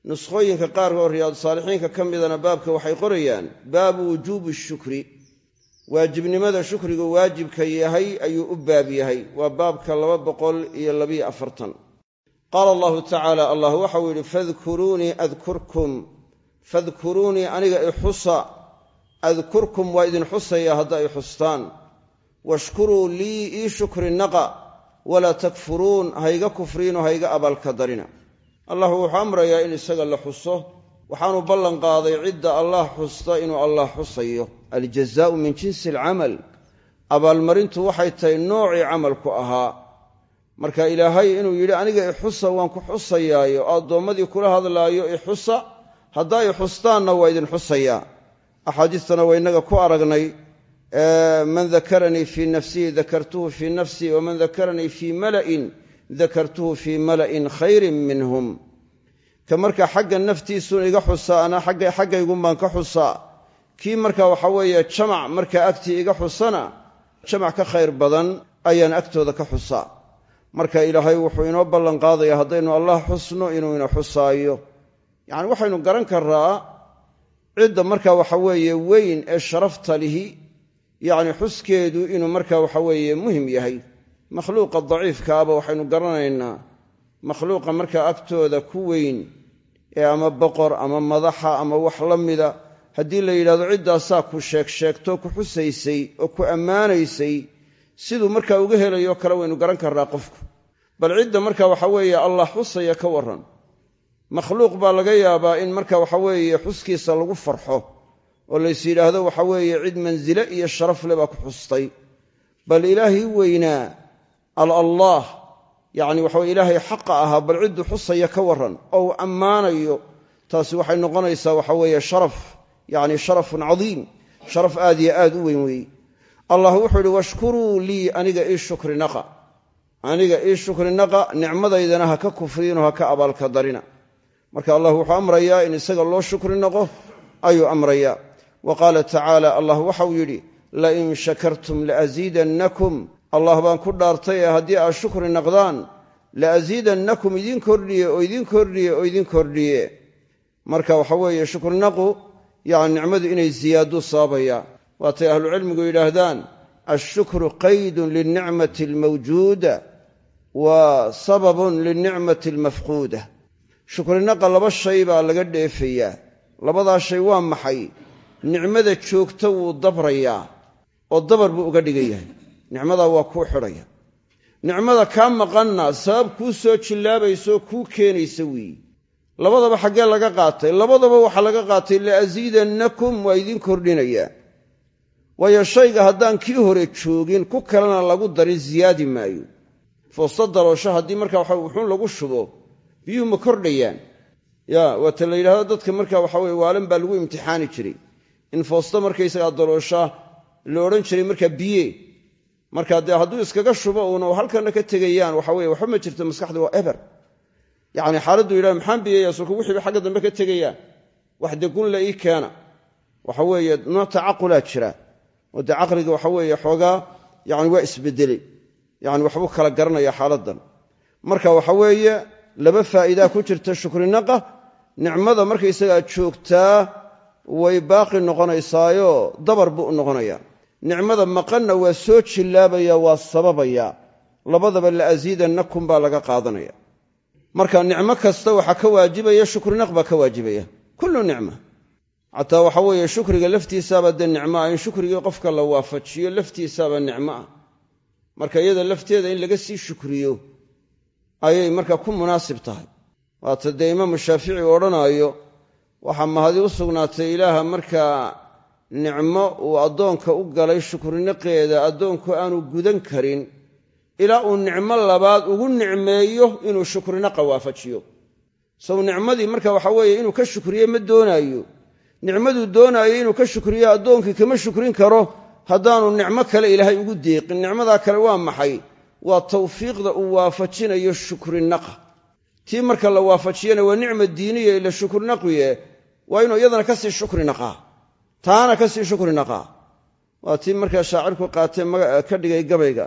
Nuskhooyinka qaarkood riyaadu saalixiinka ka midana baabka waxay qorayaan baabu wujuubi shukri. Waajibnimada shukrigu waajibka yahay ayuu u baab yahay. Waa baabka laba boqol iyo labiyo afartan. Qaala allahu tacaala allah waxau yidhi fadkuruunii adkurkum fadkuruunii aniga ixusa adkurkum waa idin xusaya hadda ay xustaan. Washkuruu lii ii shukri naqa walaa takfuruun hayga kufriinoo hayga abaalka darina. Allah wuxuu amrayaa in isaga la xuso. Waxaanu ballan qaaday cidda allah xusta inuu allah xusayo. Aljazaau min jinsi alcamal. Abaalmarintu waxay tahay noocii camalku ahaa. Marka ilaahay inuu yidhi aniga ixusa waan ku xusayaayo. Addoommadii kula hadlaayo ixusa haddaa i xustaanna waa idin xusayaa. Axaadiistana waa innaga ku aragnay man dakaranii fii nafsihi dakartuhu fii nafsii waman dakaranii fii mala'in dakartuhu fii mala'in khayrin minhum ka marka xagga naftiisuun iga xusaa anaa xaggaygun baan ka xusaa kii marka waxa weeye jamac markaa agtii iga xusana jamac ka khayr badan ayaan agtooda ka xusaa marka ilaahay wuxuu inoo ballan qaadaya haddaynu allah xusno inuu ina xusaayo yacni waxaynu garan karraa cidda marka waxa weeye weyn ee sharafta lihi yacni xuskeedu inuu marka waxa weeye muhiim yahay. Makhluuqa daciifkaaba waxaynu garanaynaa. Makhluuqa markaa agtooda ku weyn ee ama boqor ama madaxa ama wax la mida haddii la yidhahdo ciddaasaa ku sheeg sheegto ku xusaysay oo ku ammaanaysay siduu markaa uga helayo kale waynu garan karnaa qofku. Bal cidda marka waxa weeye allah xusaya ka warran. Makhluuq baa laga yaabaa in marka waxa weeye xuskiisa lagu farxo oo lays yidhaahdo waxa weeye cid mansile iyo sharaf le baa ku xustay. Bal ilaahii weynaa al allaah yacni waxaweye ilaahay xaqa ahaa bal cidduu xusaya ka warran oo ammaanayo taasi waxay noqonaysaa waxa weeye sharaf yacni sharafun cadiim sharaf aad iyo aad u weyn weeye allah wuxuu yidhi washkuruu lii aniga ii shukri naqa aniga ii shukri naqa nicmadaydana ha ka kufriino ha ka abaalka darina. Marka allah wuxuu amrayaa in isaga loo shukri naqo ayuu amrayaa wa qaala tacaala allah waxau yidhi lain shakartum laasiidannakum allah baan ku dhaartay haddii aad shukri naqdaan laasiidannakum idin kordhiye oo idin kordhiye oo idin kordhiye marka waxa weeye shukrinaqu yani nicmadu inay ziyaaduu sababaya waatay ahlucilmigu yidhaahdaan alshukru qaydun lilnicmati almawjuuda wa sababun lilnicmati almafquuda shukrinaqa laba shay baa laga dheefayaa labadaa shay waa maxay nicmada joogta wuu dabrayaa oo dabar buu uga dhigan yahay. Nicmadaa waa kuu xidhaya. Nicmada kaa maqanna sabab kuu soo jillaabaysaoo kuu keenaysa weeye labadaba xaggee laga qaatay labadaba waxaa laga qaatay la'asiidannakum waa idiin kordhinayaa waayo shayga haddaan kii hore joogin ku kalena lagu darin siyaadi maayo. Foosta daloosho haddii markaa waxa wuxuun lagu shubo biyuhu ma kordhayaan. Ya waata la yidhahdo dadka marka waxa weye waalan baa lagu imtixaani jiray in foosta markaysagaa daloosha la odhan jiray markaa biye. Marka dee hadduu iskaga shubo uuna halkana ka tegayaan waxa weye waxba ma jirto maskaxda waa eber. Yacni xaaladdu yidhah maxaan biyaya suku wixiiba xagga dambe ka tegayaan wax dee gunla ii keena. Waxa weeye nooc tacaqulaa jira. Oo dee waxa weeye xoogaa yani waa isbedelay. Yani waxbuu kala garanaya xaaladdan. Marka waxa weeye laba faa'iidaa ku jirta shukrinaqa. Nicmada markaysagaa joogtaa way baaqi noqonaysaayo dabar buu u noqonayaa. Nicmada maqanna waa soo jillaabaya waa sababaya. Labadaba la'asiidannakum baa laga qaadanaya. Marka nicmo kasta waxaa ka waajibaya shukrinaq baa ka waajibaya. Kullu nicma. Xataa waxa weeye shukriga laftiisaaba dee nicmo ah in shukrigii qofka la waafajiyo laftiisaaba nicmo ah. Marka iyada lafteeda in laga sii shukriyo ayay marka ku munaasib tahay. Waata dee imaamu shaafici odhanaayo waxaa mahadi u sugnaatay ilaaha markaa nicmo uu addoonka u galay shukrinaqeeda addoonku aanu gudan karin ilaa uu nicmo labaad ugu nicmeeyo inuu shukrinaqa waafajiyo. Sow nicmadii marka waxa weeye inuu ka shukriye ma doonaayo. Nicmaduu doonaayo inuu ka shukriyo addoonkii kama shukrin karo haddaanu nicmo kale ilaahay ugu deeqin. Nicmadaa kale waa maxay? Waa tawfiiqda uu waafajinayo shukrinaqa tii marka la waafajiyana waa nicma diiniya ila shukrinaqiye waa inuu iyadana ka sii shukri naqaa. Taana ka sii shukri naqaa. Waa tii markaa shaacirku qaatee ka dhigay gabayga.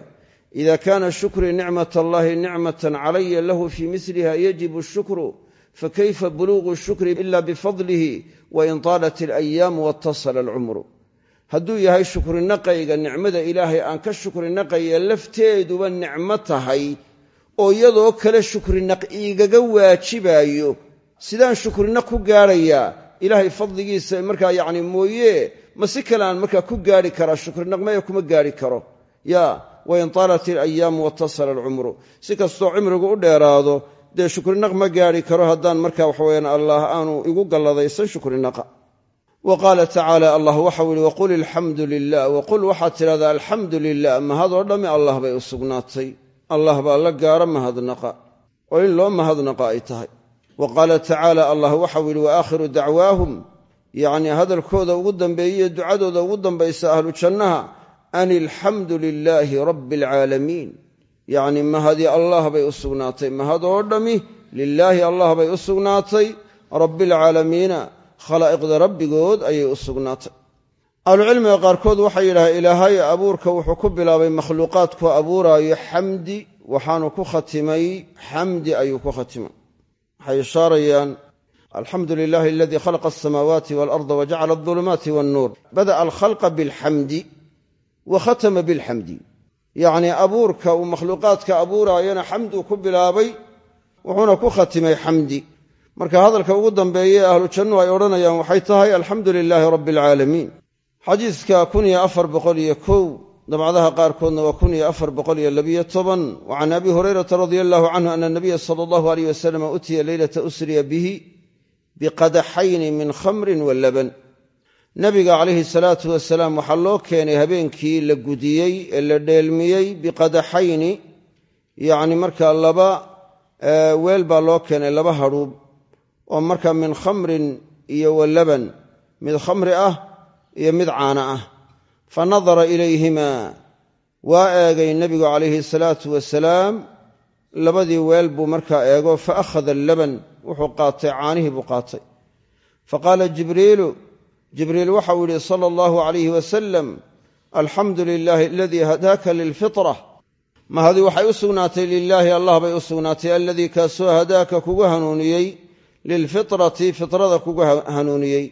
Ida kaana shukrii nicmat allahi nicmatan calaya lahu fii miliha yajibu shukru fakayfa buluuqu shukri ila bifadlihi wain taalat alayaamu watasala alcumru. Hadduu yahay shukrinaqayga nicmada ilaahay aan ka shukrinaqaya lafteeduba nicmo tahay oo iyadoo kale shukrinaq iigaga waajibaayo. Sidaan shukrinaq ku gaadhayaa ilaahay fadligiisa markaa yacni mooye ma si kale aan markaa ku gaadhi karaa shukrinaq maya kuma gaadhi karo. Ya wain taalat alayaamu watasala alcumru. Si kastoo cimrigu u dheeraado dee shukrinaq ma gaadhi karo haddaan marka waxaweyaan allah aanu igu galladaysan shukrinaqa wa qaala tacaala allah waxau yihi waqul ilxamdu lilah waqul waxaad tidhahdaa alxamdu lilah mahadoo dhammi allah bay u sugnaatay. Allah baa la gaara mahadnaqa oo in loo mahadnaqa ay tahay wa qaala tacaala allah waxau yidhi wa aakhiru dacwaahum yacnii hadalkooda ugu dambeeyey ducadooda ugu dambaysa ahlu jannaha an ilxamdu lilaahi rabbi alcaalamiin yacni mahadi allah bay u sugnaatay mahadoo dhammi lilaahi allah bay u sugnaatay rabbialcaalamiina khalaa'iqda rabbigood ayay u sugnaatay ahlucilmiga qaarkood waxay yidhahdeen ilaahay abuurka wuxuu ku bilaabay makhluuqaadku abuuraayo xamdi waxaanu ku khatimay xamdi ayuu waxay ishaarayaan alxamdu lilahi aladii khalaqa alsamaawaati waalarda wajacala aldulumaati wannuur. Bada'a alkhalqa bilxamdi wa khatama bilxamdi yacnii abuurka uu makhluuqaadka abuuraayana xamduu ku bilaabay wuxuuna ku khatimay xamdi marka hadalka ugu dambeeye ahlu jannuhu ay odhanayaan waxay tahay alxamdu lilaahi rabbi alcaalamiin xadiidka kun dabcadaha qaarkoodna waa kun iyo afar boqol iyo labiyo toban. Wa can abi hurayrata radia allahu canhu ana nabiya sala allahu aleyh wasalam utiya leylata usriya bihi biqadaxayni min khamrin wa laban. Nabiga calayhi salaatu wasalaam waxaa loo keenay habeenkii la gudiyey ee la dheelmiyey biqadaxayni yacni markaa laba weel baa loo keenay laba hadhuub oo marka min khamrin iyo wa mid khamri ah iyo mid caana ah fa nadara ilayhimaa waa eegay nebigu calayhi salaatu wasalaam. Labadii weel buu markaa eego fa akhada allaban wuxuu qaatay caanihii buu qaatay. Fa qaala jibriilu jibriil waxau yidhi sala allahu calayhi wasalam alxamdu lilaahi aladii hadaaka lilfitra mahadi waxay u sugnaatay lilaahi allah bay u sugnaatay aladii kaasoo hadaaka kugu hanuuniyey lilfitrati fitrada kugu hanuuniyey.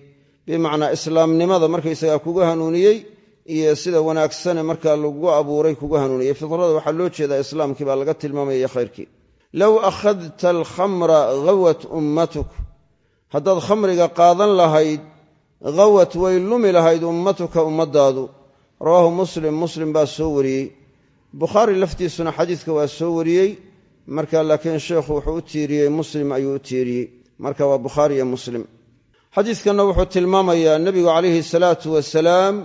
Bimacnaa islaamnimada markaysagaa kugu hanuuniyey iyo sida wanaagsane markaa lagu abuuray kugu hanuuniyey fitrada waxaa loo jeedaa islaamkii baa laga tilmaamaya khayrkii. Low akhadta alkhamra hawat ummatuk. Haddaad khamriga qaadan lahayd hawat way lumi lahayd ummatuka ummadaadu rawaahu muslim muslim baa soo wariyey. Bukhaari laftiisuna xadiidka waa soo wariyey. Marka laakiin sheekhu wuxuu u tiiriyey muslim ayuu u tiiriyey. Marka waa bukhaari iyo muslim. Xadiidkanna wuxuu tilmaamayaa nebigu calayhi salaatu wasalaam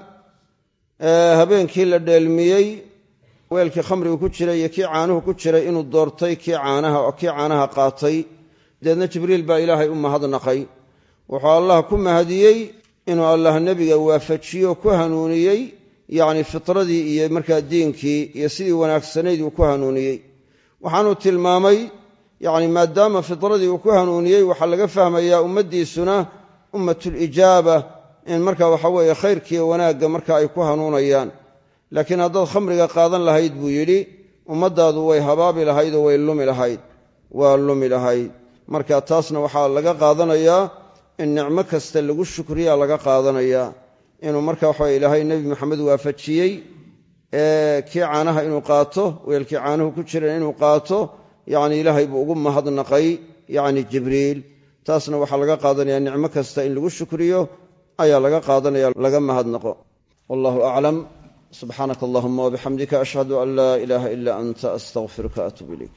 habeenkii la dheelmiyey weelkii khamrigu ku jiray iyo kii caanuhu ku jiray inuu doortay kii caanaha oo kii caanaha qaatay deedna jibriil baa ilaahay u mahadnaqay. Wuxuu allah ku mahadiyey inuu allah nebiga waafajiyo ku hanuuniyey yacni fitradii iyo markaa diinkii iyo sidii wanaagsanayd uu ku hanuuniyey. Waxaanuu tilmaamay yacni maadaama fitradii uu ku hanuuniyey waxaa laga fahmayaa ummaddiisuna ummatulijaaba in marka waxa weeye khayrkiiyo wanaagga marka ay ku hanuunayaan. Laakiin haddaad khamriga qaadan lahayd buu yidhi ummaddaadu way habaabi lahayd oo way lumi lahayd. Waa lumi lahayd. Marka taasna waxaa laga qaadanayaa in nicmo kasta lagu shukriyaa laga qaadanayaa inuu marka waxawe ilaahay nebi maxamed waafajiyey kii caanaha inuu qaato weelkii caanuhu ku jireen inuu qaato yacni ilaahay buu ugu mahadnaqay yacni jibriil. Taasna waxaa laga qaadanayaa nicmo kasta in lagu shukriyo ayaa laga qaadanaya laga mahadnaqo. Wallahu aclam subxaanaka allahuma wabixamdika ashhadu an laa ilaaha ila anta astaqfiruka atuub ilayk